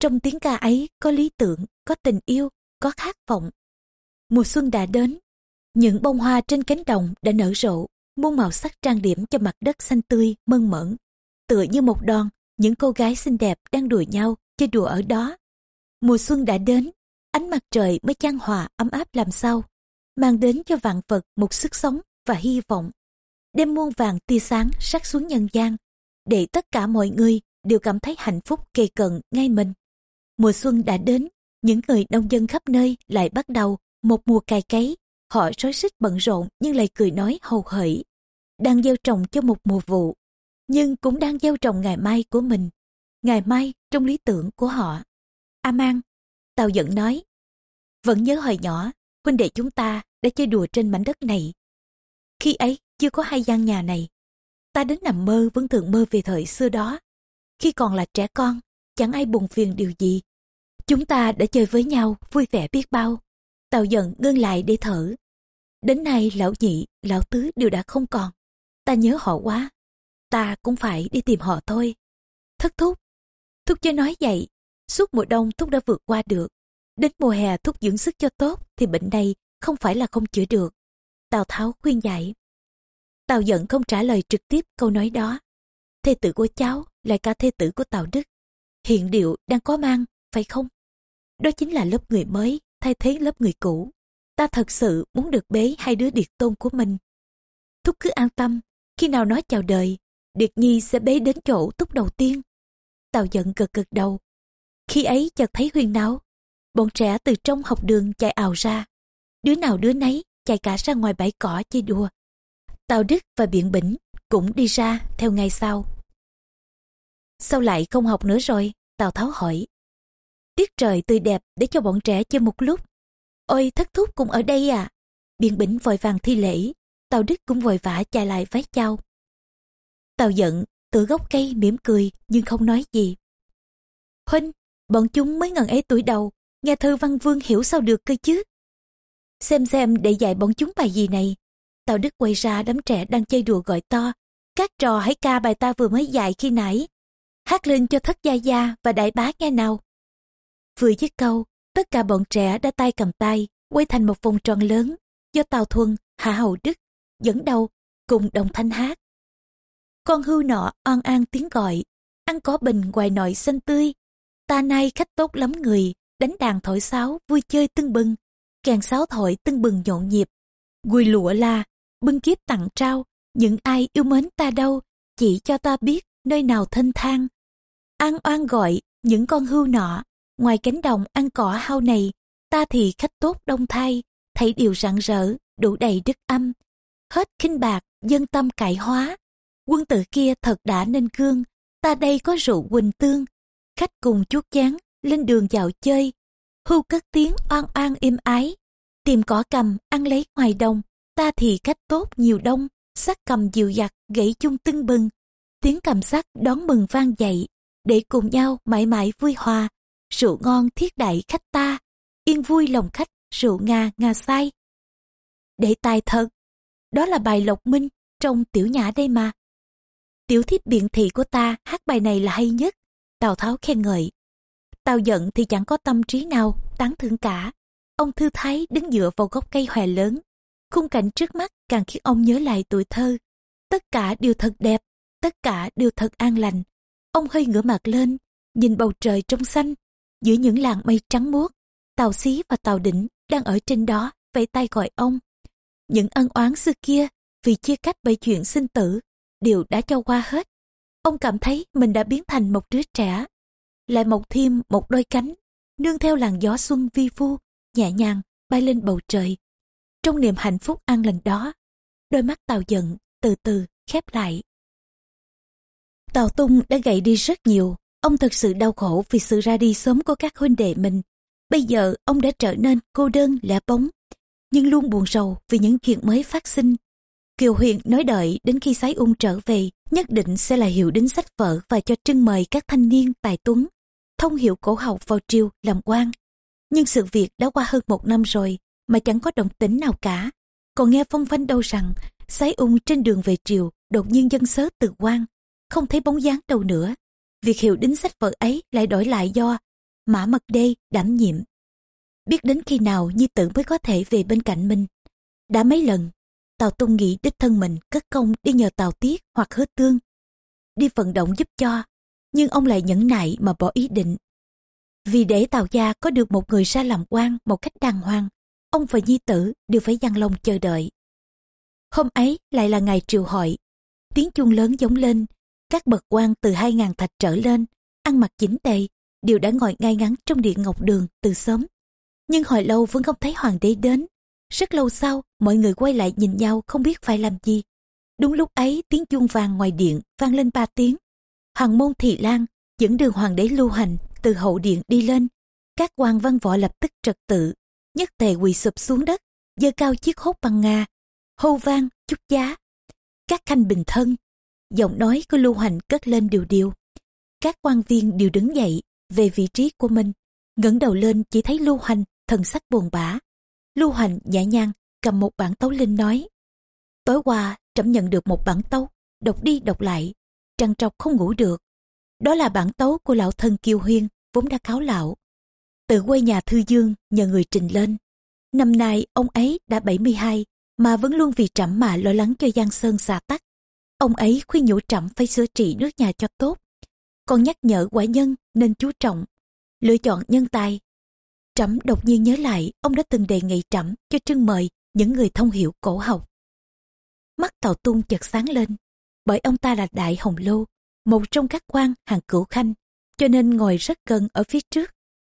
Trong tiếng ca ấy có lý tưởng, có tình yêu, có khát vọng. Mùa xuân đã đến, những bông hoa trên cánh đồng đã nở rộ, muôn màu sắc trang điểm cho mặt đất xanh tươi, mơn mởn. Tựa như một đòn, những cô gái xinh đẹp đang đùa nhau, chơi đùa ở đó. Mùa xuân đã đến, ánh mặt trời mới chan hòa ấm áp làm sao, mang đến cho vạn vật một sức sống và hy vọng. Đêm muôn vàng tia sáng sắc xuống nhân gian, để tất cả mọi người đều cảm thấy hạnh phúc kề cận ngay mình. Mùa xuân đã đến, những người nông dân khắp nơi lại bắt đầu một mùa cày cấy. Họ rối xích bận rộn nhưng lại cười nói hầu hởi. Đang gieo trồng cho một mùa vụ, nhưng cũng đang gieo trồng ngày mai của mình. Ngày mai trong lý tưởng của họ. A Mang, Tào giận nói. Vẫn nhớ hồi nhỏ, huynh đệ chúng ta đã chơi đùa trên mảnh đất này. Khi ấy chưa có hai gian nhà này. Ta đến nằm mơ vẫn thường mơ về thời xưa đó. Khi còn là trẻ con, chẳng ai buồn phiền điều gì. Chúng ta đã chơi với nhau vui vẻ biết bao. Tào giận ngưng lại để thở. Đến nay lão nhị, lão tứ đều đã không còn. Ta nhớ họ quá. Ta cũng phải đi tìm họ thôi. Thất thúc. Thúc chưa nói vậy. Suốt mùa đông thúc đã vượt qua được. Đến mùa hè thúc dưỡng sức cho tốt thì bệnh này không phải là không chữa được. Tào Tháo khuyên giải. Tào giận không trả lời trực tiếp câu nói đó. Thê tử của cháu lại cả thê tử của Tào Đức. hiện điệu đang có mang, phải không? Đó chính là lớp người mới, thay thế lớp người cũ. Ta thật sự muốn được bế hai đứa điệt tôn của mình. Thúc cứ an tâm, khi nào nói chào đời, Điệt Nhi sẽ bế đến chỗ Túc đầu tiên. Tào giận cực cực đầu. Khi ấy chợt thấy huyên náo, bọn trẻ từ trong học đường chạy ào ra. Đứa nào đứa nấy chạy cả ra ngoài bãi cỏ chơi đùa. Tào Đức và Biện Bỉnh cũng đi ra theo ngày sau. Sao lại không học nữa rồi? Tào Tháo hỏi. Tiết trời tươi đẹp để cho bọn trẻ chơi một lúc. Ôi thất thúc cũng ở đây à? Biện Bỉnh vội vàng thi lễ. Tào Đức cũng vội vã chạy lại vái chào. Tào giận, tự gốc cây mỉm cười nhưng không nói gì. Huynh, bọn chúng mới ngần ấy tuổi đầu, nghe thư văn vương hiểu sao được cơ chứ. Xem xem để dạy bọn chúng bài gì này. Tào Đức quay ra đám trẻ đang chơi đùa gọi to. Các trò hãy ca bài ta vừa mới dạy khi nãy. Hát lên cho thất gia gia và đại bá nghe nào. Vừa dứt câu, tất cả bọn trẻ đã tay cầm tay, quay thành một vòng tròn lớn, do Tào Thuần, Hạ Hầu Đức dẫn đầu cùng đồng thanh hát. Con hưu nọ oan an tiếng gọi, ăn có bình ngoài nội xanh tươi. Ta nay khách tốt lắm người, đánh đàn thổi sáo vui chơi tưng bừng, kèn sáo thổi tưng bừng nhộn nhịp. Gùi lụa la, bưng kiếp tặng trao, những ai yêu mến ta đâu, chỉ cho ta biết nơi nào thênh thang. An oan gọi, những con hưu nọ, ngoài cánh đồng ăn cỏ hao này, ta thì khách tốt đông thai, thấy điều rạng rỡ, đủ đầy đức âm. Hết khinh bạc, dân tâm cải hóa. Quân tử kia thật đã nên cương ta đây có rượu quỳnh tương. Khách cùng chuốt chán, lên đường dạo chơi. Hưu cất tiếng oan oan im ái. Tìm cỏ cầm, ăn lấy ngoài đồng. Ta thì khách tốt nhiều đông, sắc cầm dịu dặt, gãy chung tưng bừng. Tiếng cầm sắc đón mừng vang dậy, để cùng nhau mãi mãi vui hòa. Rượu ngon thiết đại khách ta, yên vui lòng khách, rượu ngà ngà say. Để tài thật, đó là bài lộc minh trong tiểu nhã đây mà. Tiểu thiếp biện thị của ta hát bài này là hay nhất. Tào Tháo khen ngợi. Tào giận thì chẳng có tâm trí nào, tán thưởng cả. Ông thư thái đứng dựa vào gốc cây hòe lớn. Khung cảnh trước mắt càng khiến ông nhớ lại tuổi thơ. Tất cả đều thật đẹp, tất cả đều thật an lành. Ông hơi ngửa mặt lên, nhìn bầu trời trong xanh. Giữa những làng mây trắng muốt, Tào Xí và Tào Đỉnh đang ở trên đó, vẫy tay gọi ông. Những ân oán xưa kia, vì chia cách bởi chuyện sinh tử, đều đã cho qua hết. Ông cảm thấy mình đã biến thành một đứa trẻ, lại mọc thêm một đôi cánh, nương theo làn gió xuân vi vu, nhẹ nhàng bay lên bầu trời. Trong niềm hạnh phúc an lành đó, đôi mắt Tào giận từ từ khép lại. Tào Tung đã gậy đi rất nhiều, ông thật sự đau khổ vì sự ra đi sớm của các huynh đệ mình. Bây giờ ông đã trở nên cô đơn lẻ bóng, nhưng luôn buồn rầu vì những chuyện mới phát sinh Kiều Huyền nói đợi đến khi sái ung trở về, nhất định sẽ là hiệu đính sách vở và cho trưng mời các thanh niên tài tuấn, thông hiệu cổ học vào triều làm quan. Nhưng sự việc đã qua hơn một năm rồi mà chẳng có động tĩnh nào cả. Còn nghe phong phanh đâu rằng sái ung trên đường về triều đột nhiên dân sớ từ quan, không thấy bóng dáng đâu nữa. Việc hiệu đính sách vở ấy lại đổi lại do Mã Mật Đê đảm nhiệm. Biết đến khi nào Nhi Tử mới có thể về bên cạnh mình. Đã mấy lần Tào Tung nghĩ đích thân mình cất công đi nhờ Tào Tiết hoặc hứa tương. Đi vận động giúp cho, nhưng ông lại nhẫn nại mà bỏ ý định. Vì để Tào Gia có được một người ra làm quan một cách đàng hoàng, ông và Nhi Tử đều phải dằn lòng chờ đợi. Hôm ấy lại là ngày triều hội, tiếng chuông lớn giống lên, các bậc quan từ hai ngàn thạch trở lên, ăn mặc chỉnh tề, đều đã ngồi ngay ngắn trong điện ngọc đường từ sớm. Nhưng hồi lâu vẫn không thấy hoàng đế đến. Rất lâu sau, mọi người quay lại nhìn nhau không biết phải làm gì. Đúng lúc ấy tiếng chuông vàng ngoài điện vang lên ba tiếng. Hoàng môn thị lan dẫn đường hoàng đế lưu hành từ hậu điện đi lên. Các quan văn võ lập tức trật tự, nhất tề quỳ sụp xuống đất, giơ cao chiếc hốt bằng nga, hô vang, chúc giá. Các khanh bình thân, giọng nói của lưu hành cất lên điều điều. Các quan viên đều đứng dậy về vị trí của mình, ngẩng đầu lên chỉ thấy lưu hành thần sắc buồn bã, Lưu Hành nhẹ nhàng cầm một bản tấu linh nói. Tối qua trẫm nhận được một bản tấu, đọc đi đọc lại, trằn trọc không ngủ được. Đó là bản tấu của lão thân Kiều Huyên, vốn đã cáo lão. Từ quê nhà Thư Dương nhờ người trình lên. Năm nay ông ấy đã 72, mà vẫn luôn vì trẫm mà lo lắng cho Giang Sơn xà tắc. Ông ấy khuyên nhủ trẫm phải sửa trị nước nhà cho tốt. còn nhắc nhở quả nhân nên chú trọng, lựa chọn nhân tài. Trẫm đột nhiên nhớ lại ông đã từng đề nghị trẫm cho trưng mời những người thông hiểu cổ học. Mắt Tào Tung chợt sáng lên, bởi ông ta là Đại Hồng Lô, một trong các quan hàng cửu khanh, cho nên ngồi rất gần ở phía trước.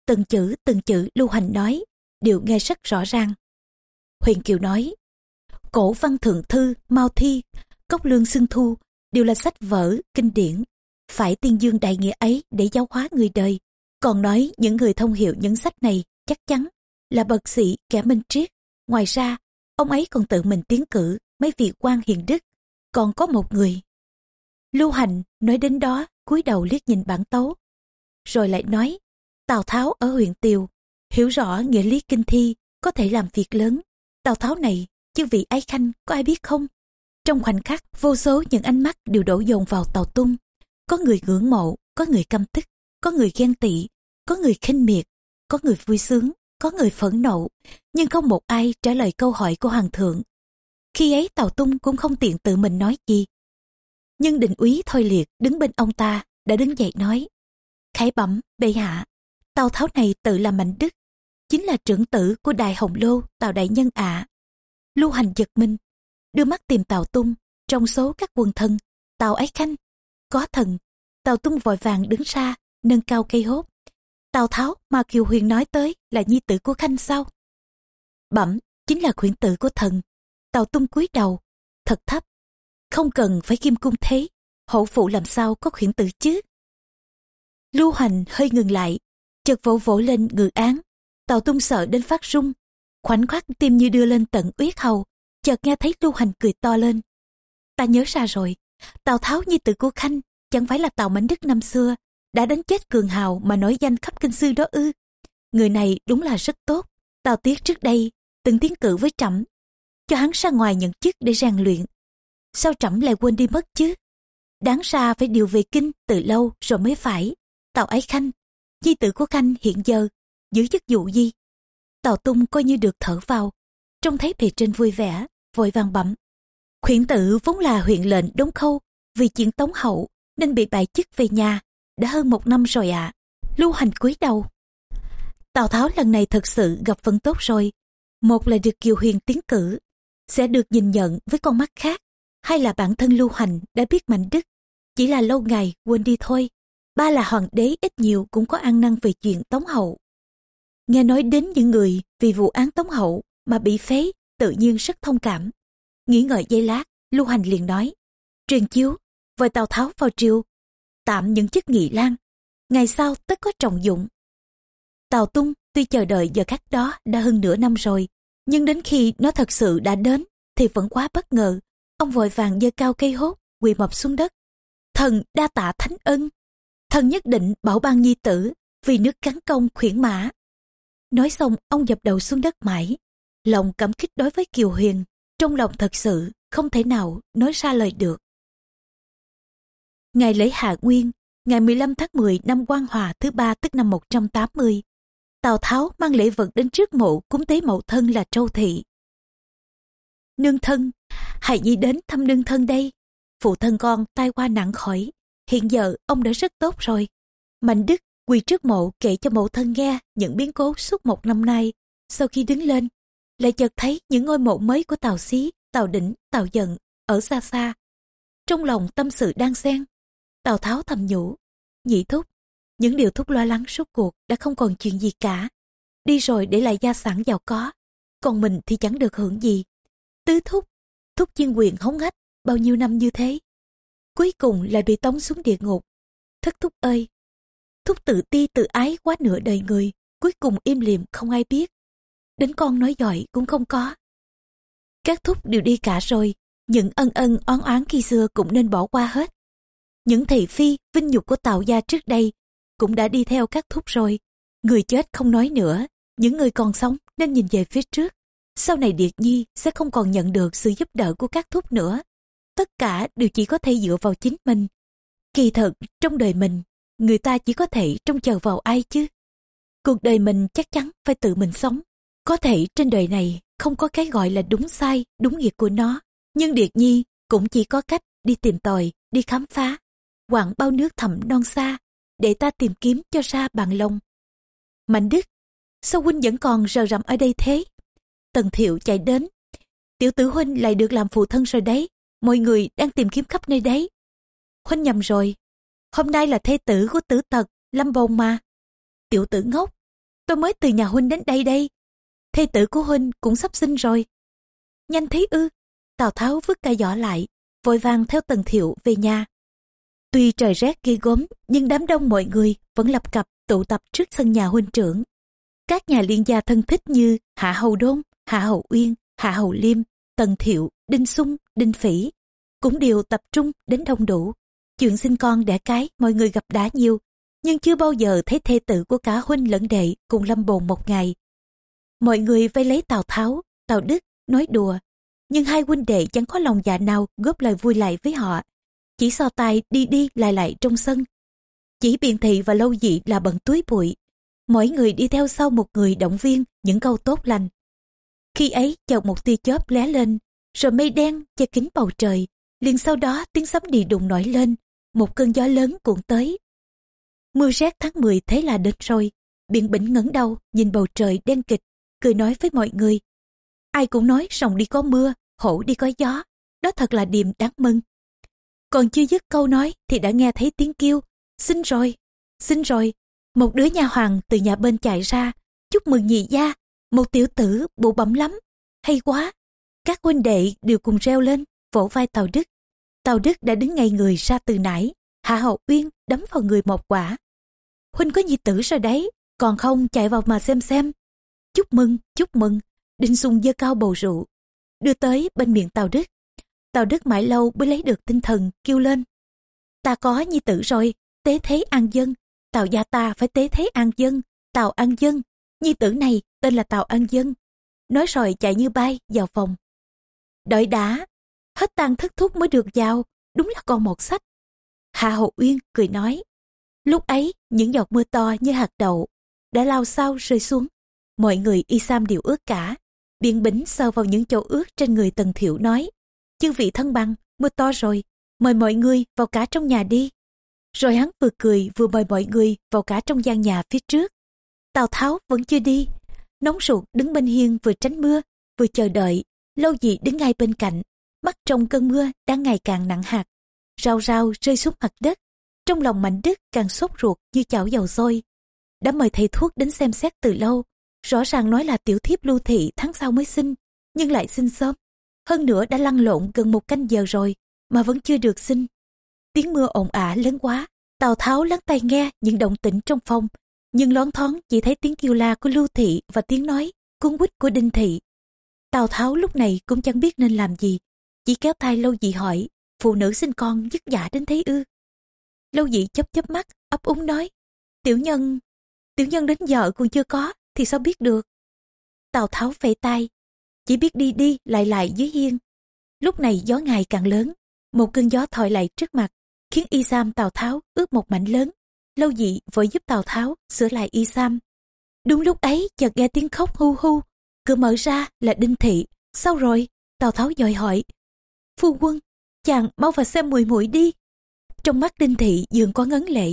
Từng chữ từng chữ lưu hành nói, đều nghe rất rõ ràng. Huyền Kiều nói, cổ văn thượng thư, mau thi, cốc lương xưng thu, đều là sách vở, kinh điển. Phải tiên dương đại nghĩa ấy để giáo hóa người đời. Còn nói những người thông hiểu những sách này chắc chắn là bậc sĩ kẻ minh triết. Ngoài ra, ông ấy còn tự mình tiến cử mấy vị quan hiền đức. Còn có một người. Lưu Hành nói đến đó cúi đầu liếc nhìn bản tấu. Rồi lại nói, Tào Tháo ở huyện Tiều, hiểu rõ nghĩa lý kinh thi, có thể làm việc lớn. Tào Tháo này, chứ vị ái khanh có ai biết không? Trong khoảnh khắc, vô số những ánh mắt đều đổ dồn vào Tàu Tung. Có người ngưỡng mộ, có người căm tức, có người ghen tị, có người khinh miệt, có người vui sướng, có người phẫn nộ, nhưng không một ai trả lời câu hỏi của Hoàng thượng. Khi ấy Tàu Tung cũng không tiện tự mình nói gì. Nhưng định úy Thôi Liệt đứng bên ông ta, đã đứng dậy nói. Khải bẩm, bệ hạ, Tàu Tháo này tự là mạnh đức, chính là trưởng tử của Đại Hồng Lô, Tàu Đại Nhân ạ. Lưu Hành giật mình, đưa mắt tìm Tào Tung, trong số các quân thân, Tào Ái Khanh, có thần. Tào Tung vội vàng đứng ra, nâng cao cây hốt. Tào Tháo mà Kiều Huyền nói tới là nhi tử của Khanh sao? Bẩm, chính là khuyển tử của thần. Tào Tung cúi đầu, thật thấp. Không cần phải kim cung thế, hậu phụ làm sao có khuyển tử chứ? Lưu Hành hơi ngừng lại, chợt vỗ vỗ lên ngự án. Tào Tung sợ đến phát rung, khoảnh khắc tim như đưa lên tận uyết hầu, chợt nghe thấy lưu hành cười to lên ta nhớ ra rồi tào tháo nhi tử của khanh chẳng phải là tào mãnh đức năm xưa đã đánh chết cường hào mà nổi danh khắp kinh sư đó ư? Người này đúng là rất tốt. Tao tiếc trước đây từng tiến cử với trẫm. Cho hắn ra ngoài nhận chức để rèn luyện. Sao trẫm lại quên đi mất chứ? Đáng ra phải điều về kinh từ lâu rồi mới phải. Tào ấy khanh nhi tử của khanh hiện giờ, giữ chức vụ gì? Tào tung coi như được thở vào. Trông thấy bề trên vui vẻ, vội vàng bẩm. Khuyển tử vốn là huyện lệnh đống khâu, vì chuyện tống hậu nên bị bại chức về nhà đã hơn một năm rồi ạ. À. lưu hành cúi đầu. Tào tháo lần này thật sự gặp vận tốt rồi. Một là được kiều huyền tiến cử sẽ được nhìn nhận với con mắt khác. Hay là bản thân lưu hành đã biết mạnh đức chỉ là lâu ngày quên đi thôi. Ba là hoàng đế ít nhiều cũng có ăn năn về chuyện tống hậu. Nghe nói đến những người vì vụ án tống hậu mà bị phế tự nhiên rất thông cảm. Nghĩ ngợi giây lát, Lưu Hành liền nói, truyền chiếu, vời Tào Tháo vào triều, tạm những chức nghị lan, ngày sau tất có trọng dụng. Tào Tung tuy chờ đợi giờ khắc đó đã hơn nửa năm rồi, nhưng đến khi nó thật sự đã đến thì vẫn quá bất ngờ. Ông vội vàng giơ cao cây hốt, quỳ mập xuống đất. Thần đa tạ thánh ân, thần nhất định bảo ban nhi tử vì nước cắn công khuyển mã. Nói xong ông dập đầu xuống đất mãi, lòng cảm kích đối với Kiều Huyền, trong lòng thật sự không thể nào nói ra lời được. Ngày lễ Hạ Nguyên, ngày 15 tháng 10 năm Quan Hòa thứ ba tức năm 180, Tào Tháo mang lễ vật đến trước mộ cúng tế mẫu thân là Châu Thị. Nương thân, hãy nhi đến thăm nương thân đây. Phụ thân con tai qua nặng khỏi, hiện giờ ông đã rất tốt rồi. Mạnh Đức quỳ trước mộ kể cho mẫu thân nghe những biến cố suốt một năm nay. Sau khi đứng lên, lại chợt thấy những ngôi mộ mới của tào xí, tào đỉnh, tào giận ở xa xa. Trong lòng tâm sự đang xen, Tào tháo thầm nhủ, nhị thúc, những điều thúc lo lắng suốt cuộc đã không còn chuyện gì cả. Đi rồi để lại gia sản giàu có, còn mình thì chẳng được hưởng gì. Tứ thúc, thúc chuyên quyền hống hách bao nhiêu năm như thế. Cuối cùng lại bị tống xuống địa ngục. Thất thúc ơi, thúc tự ti tự ái quá nửa đời người, cuối cùng im lìm không ai biết đến con nói giỏi cũng không có. Các thúc đều đi cả rồi, những ân ân oán oán khi xưa cũng nên bỏ qua hết. Những thị phi, vinh nhục của tạo gia trước đây cũng đã đi theo các thúc rồi. Người chết không nói nữa, những người còn sống nên nhìn về phía trước. Sau này Điệt Nhi sẽ không còn nhận được sự giúp đỡ của các thúc nữa. Tất cả đều chỉ có thể dựa vào chính mình. Kỳ thật, trong đời mình, người ta chỉ có thể trông chờ vào ai chứ. Cuộc đời mình chắc chắn phải tự mình sống. Có thể trên đời này không có cái gọi là đúng sai, đúng nghiệp của nó. Nhưng Điệt Nhi cũng chỉ có cách đi tìm tòi, đi khám phá quặng bao nước thẳm non xa, để ta tìm kiếm cho ra bằng lòng. Mạnh Đức, sao huynh vẫn còn rờ rậm ở đây thế? Tần Thiệu chạy đến. Tiểu tử huynh lại được làm phụ thân rồi đấy, mọi người đang tìm kiếm khắp nơi đấy. Huynh nhầm rồi, hôm nay là thê tử của tử tật, lâm bồn mà. Tiểu tử ngốc, tôi mới từ nhà huynh đến đây đây. Thê tử của huynh cũng sắp sinh rồi. Nhanh thấy ư, Tào Tháo vứt cây giỏ lại, vội vàng theo Tần Thiệu về nhà. Tuy trời rét ghi gốm, nhưng đám đông mọi người vẫn lập cập tụ tập trước sân nhà huynh trưởng. Các nhà liên gia thân thích như Hạ Hầu Đôn, Hạ Hầu Uyên, Hạ Hầu Liêm, Tần Thiệu, Đinh Sung, Đinh Phỉ cũng đều tập trung đến đông đủ. Chuyện sinh con đẻ cái mọi người gặp đã nhiều, nhưng chưa bao giờ thấy thê tử của cả huynh lẫn đệ cùng lâm bồn một ngày. Mọi người vây lấy Tào Tháo, Tào Đức, nói đùa, nhưng hai huynh đệ chẳng có lòng dạ nào góp lời vui lại với họ. Chỉ so tay đi đi lại lại trong sân. Chỉ biện thị và lâu dị là bận túi bụi. Mỗi người đi theo sau một người động viên những câu tốt lành. Khi ấy chợt một tia chớp lóe lên, rồi mây đen che kín bầu trời. liền sau đó tiếng sấm đi đùng nổi lên, một cơn gió lớn cuộn tới. Mưa rét tháng 10 thế là đến rồi. Biện bỉnh ngẩng đầu nhìn bầu trời đen kịch, cười nói với mọi người. Ai cũng nói rồng đi có mưa, hổ đi có gió. Đó thật là điềm đáng mừng. Còn chưa dứt câu nói thì đã nghe thấy tiếng kêu. Xin rồi, xin rồi. Một đứa nhà hoàng từ nhà bên chạy ra. Chúc mừng nhị gia, một tiểu tử bộ bẩm lắm. Hay quá. Các huynh đệ đều cùng reo lên, vỗ vai Tàu Đức. Tàu Đức đã đứng ngay người ra từ nãy. Hạ Hậu Uyên đấm vào người một quả. Huynh có nhi tử rồi đấy, còn không chạy vào mà xem xem. Chúc mừng, chúc mừng. Đinh Xung dơ cao bầu rượu, đưa tới bên miệng Tàu Đức tào Đức mãi lâu mới lấy được tinh thần, kêu lên. Ta có nhi tử rồi, tế thế an dân. tào gia ta phải tế thế an dân, tào an dân. Nhi tử này tên là tào an dân. Nói rồi chạy như bay vào phòng. Đợi đã, hết tang thức thúc mới được vào, đúng là con một sách. Hạ Hậu Uyên cười nói. Lúc ấy, những giọt mưa to như hạt đậu đã lao sao rơi xuống. Mọi người y sam đều ướt cả. Biện bính sờ vào những chỗ ướt trên người Tần Thiệu nói. Chư vị thân bằng, mưa to rồi, mời mọi người vào cả trong nhà đi. Rồi hắn vừa cười vừa mời mọi người vào cả trong gian nhà phía trước. Tào Tháo vẫn chưa đi. Nóng ruột đứng bên hiên vừa tránh mưa, vừa chờ đợi. Lâu dị đứng ngay bên cạnh, mắt trong cơn mưa đang ngày càng nặng hạt. Rào rào rơi xuống mặt đất. Trong lòng mạnh đức càng sốt ruột như chảo dầu sôi. Đã mời thầy thuốc đến xem xét từ lâu. Rõ ràng nói là tiểu thiếp lưu thị tháng sau mới sinh, nhưng lại sinh sớm. Hơn nữa đã lăn lộn gần một canh giờ rồi, mà vẫn chưa được sinh. Tiếng mưa ồn ả lớn quá, Tào Tháo lắng tai nghe những động tĩnh trong phòng, nhưng loáng thoáng chỉ thấy tiếng kêu la của Lưu Thị và tiếng nói cuốn quýt của Đinh Thị. Tào Tháo lúc này cũng chẳng biết nên làm gì, chỉ kéo tay Lâu Dị hỏi, phụ nữ sinh con dứt giả đến thế ư. Lâu Dị chấp chấp mắt, ấp úng nói, tiểu nhân, tiểu nhân đến giờ còn chưa có, thì sao biết được. Tào Tháo phẩy tay, chỉ biết đi đi lại lại dưới hiên. Lúc này gió ngày càng lớn, một cơn gió thổi lại trước mặt, khiến y sam Tào Tháo ướt một mảnh lớn. Lâu dị vội giúp Tào Tháo sửa lại y sam. Đúng lúc ấy chợt nghe tiếng khóc hu hu, cửa mở ra là Đinh Thị. Sao rồi? Tào Tháo dội hỏi. Phu quân, chàng mau vào xem mùi mũi đi. Trong mắt Đinh Thị dường có ngấn lệ.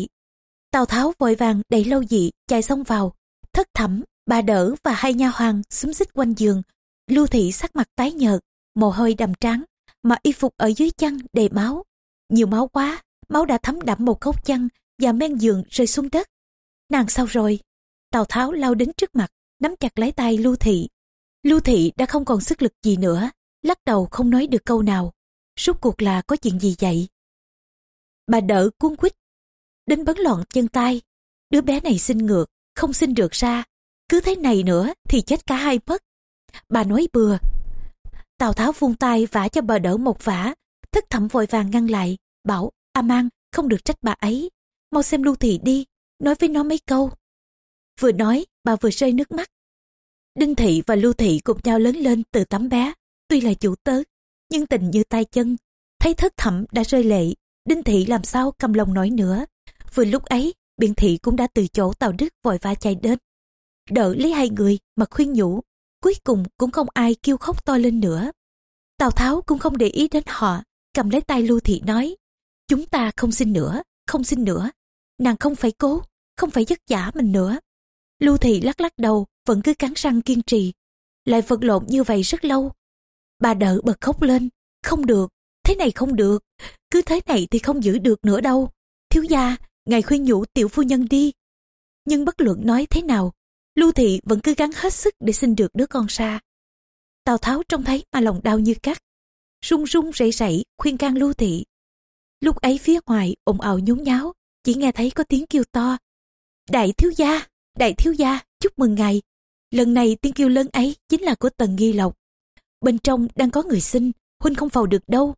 Tào Tháo vội vàng đẩy lâu dị chạy xông vào. Thất thẩm, bà đỡ và hai nha hoàng xúm xích quanh giường Lưu thị sắc mặt tái nhợt, mồ hôi đầm trắng, mà y phục ở dưới chân đầy máu. Nhiều máu quá, máu đã thấm đẫm một góc chân và men giường rơi xuống đất. Nàng sao rồi? Tào Tháo lao đến trước mặt, nắm chặt lấy tay Lưu thị. Lưu thị đã không còn sức lực gì nữa, lắc đầu không nói được câu nào. Rốt cuộc là có chuyện gì vậy? Bà đỡ cuốn quýt, đến bấn loạn chân tay. Đứa bé này sinh ngược, không sinh được ra. Cứ thế này nữa thì chết cả hai mất bà nói bừa. Tào Tháo vung tay vả cho bà đỡ một vả, thức thẩm vội vàng ngăn lại, bảo A Mang không được trách bà ấy, mau xem Lưu Thị đi, nói với nó mấy câu. Vừa nói, bà vừa rơi nước mắt. Đinh Thị và Lưu Thị cùng nhau lớn lên từ tấm bé, tuy là chủ tớ, nhưng tình như tay chân. Thấy thất thẩm đã rơi lệ, Đinh Thị làm sao cầm lòng nói nữa. Vừa lúc ấy, Biện Thị cũng đã từ chỗ Tàu Đức vội vã chạy đến. Đỡ lấy hai người mà khuyên nhủ cuối cùng cũng không ai kêu khóc to lên nữa. Tào Tháo cũng không để ý đến họ, cầm lấy tay Lưu Thị nói, Chúng ta không xin nữa, không xin nữa. Nàng không phải cố, không phải giấc giả mình nữa. Lưu Thị lắc lắc đầu, vẫn cứ cắn răng kiên trì. Lại vật lộn như vậy rất lâu. Bà đỡ bật khóc lên. Không được, thế này không được. Cứ thế này thì không giữ được nữa đâu. Thiếu gia, ngài khuyên nhủ tiểu phu nhân đi. Nhưng bất luận nói thế nào, Lưu Thị vẫn cứ gắng hết sức để sinh được đứa con xa. Tào Tháo trông thấy mà lòng đau như cắt. Run run rẩy rẩy khuyên can Lưu Thị. Lúc ấy phía ngoài ồn ào nhốn nháo, chỉ nghe thấy có tiếng kêu to. Đại thiếu gia, đại thiếu gia, chúc mừng ngài. Lần này tiếng kêu lớn ấy chính là của Tần Nghi Lộc. Bên trong đang có người sinh, huynh không vào được đâu.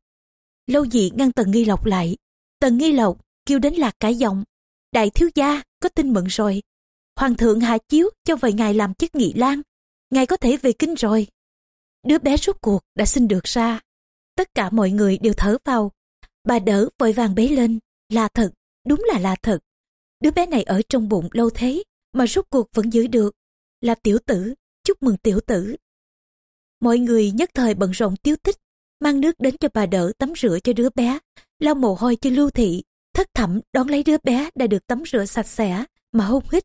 Lâu dị ngăn Tần Nghi Lộc lại. Tần Nghi Lộc kêu đến lạc cả giọng. Đại thiếu gia, có tin mừng rồi. Hoàng thượng hạ chiếu cho vài ngày làm chức nghị lang. Ngài có thể về kinh rồi. Đứa bé rốt cuộc đã sinh được ra. Tất cả mọi người đều thở vào. Bà đỡ vội vàng bế lên. Là thật, đúng là là thật. Đứa bé này ở trong bụng lâu thế mà rốt cuộc vẫn giữ được. Là tiểu tử, chúc mừng tiểu tử. Mọi người nhất thời bận rộn tiêu tích, mang nước đến cho bà đỡ tắm rửa cho đứa bé, lau mồ hôi cho lưu thị, thất thẩm đón lấy đứa bé đã được tắm rửa sạch sẽ mà hôn hít.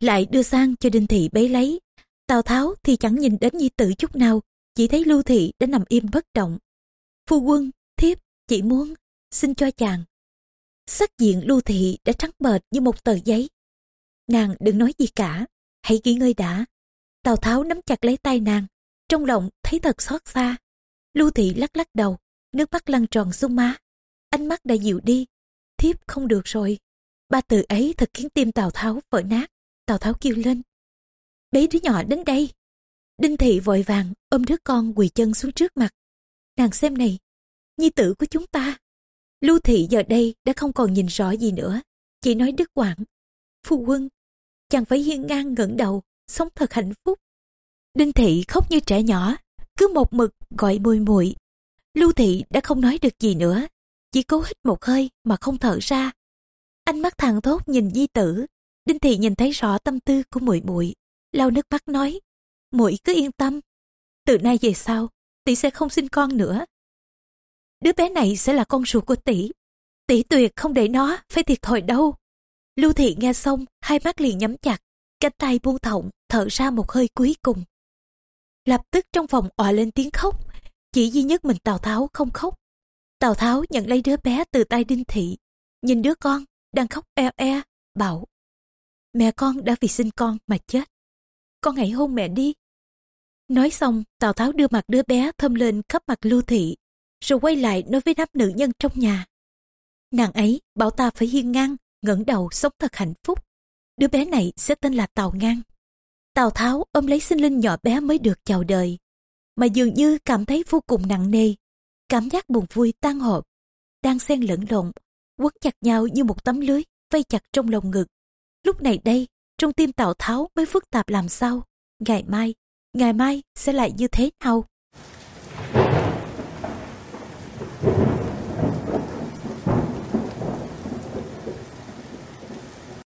Lại đưa sang cho đinh thị bấy lấy. Tào Tháo thì chẳng nhìn đến nhi tử chút nào, chỉ thấy lưu thị đã nằm im bất động. Phu quân, thiếp, chỉ muốn, xin cho chàng. Sắc diện lưu thị đã trắng bệch như một tờ giấy. Nàng đừng nói gì cả, hãy nghỉ ngơi đã. Tào Tháo nắm chặt lấy tay nàng, trong lòng thấy thật xót xa. Lưu thị lắc lắc đầu, nước mắt lăn tròn xuống má. Ánh mắt đã dịu đi, thiếp không được rồi. Ba từ ấy thật khiến tim Tào Tháo vỡ nát. Tào Tháo kêu lên. Bế đứa nhỏ đến đây. Đinh thị vội vàng ôm đứa con quỳ chân xuống trước mặt. Nàng xem này, nhi tử của chúng ta. Lưu thị giờ đây đã không còn nhìn rõ gì nữa, chỉ nói đứt quãng. Phu quân, chàng phải hiên ngang ngẩng đầu, sống thật hạnh phúc. Đinh thị khóc như trẻ nhỏ, cứ một mực gọi mùi mùi. Lưu thị đã không nói được gì nữa, chỉ cố hít một hơi mà không thở ra. Ánh mắt thằng thốt nhìn di tử, Đinh thị nhìn thấy rõ tâm tư của muội muội, lau nước mắt nói, muội cứ yên tâm, từ nay về sau, tỷ sẽ không sinh con nữa. Đứa bé này sẽ là con ruột của tỷ, tỷ tuyệt không để nó phải thiệt thòi đâu. Lưu thị nghe xong, hai mắt liền nhắm chặt, cánh tay buông thõng, thở ra một hơi cuối cùng. Lập tức trong phòng òa lên tiếng khóc, chỉ duy nhất mình Tào Tháo không khóc. Tào Tháo nhận lấy đứa bé từ tay Đinh Thị, nhìn đứa con đang khóc e e, bảo Mẹ con đã vì sinh con mà chết. Con hãy hôn mẹ đi. Nói xong, Tào Tháo đưa mặt đứa bé thơm lên khắp mặt lưu thị, rồi quay lại nói với đám nữ nhân trong nhà. Nàng ấy bảo ta phải hiên ngang, ngẩng đầu sống thật hạnh phúc. Đứa bé này sẽ tên là Tào Ngang. Tào Tháo ôm lấy sinh linh nhỏ bé mới được chào đời, mà dường như cảm thấy vô cùng nặng nề. Cảm giác buồn vui tan hộp, đang xen lẫn lộn, quấn chặt nhau như một tấm lưới, vây chặt trong lòng ngực. Lúc này đây, trong tim Tào Tháo mới phức tạp làm sao. Ngày mai, ngày mai sẽ lại như thế nào?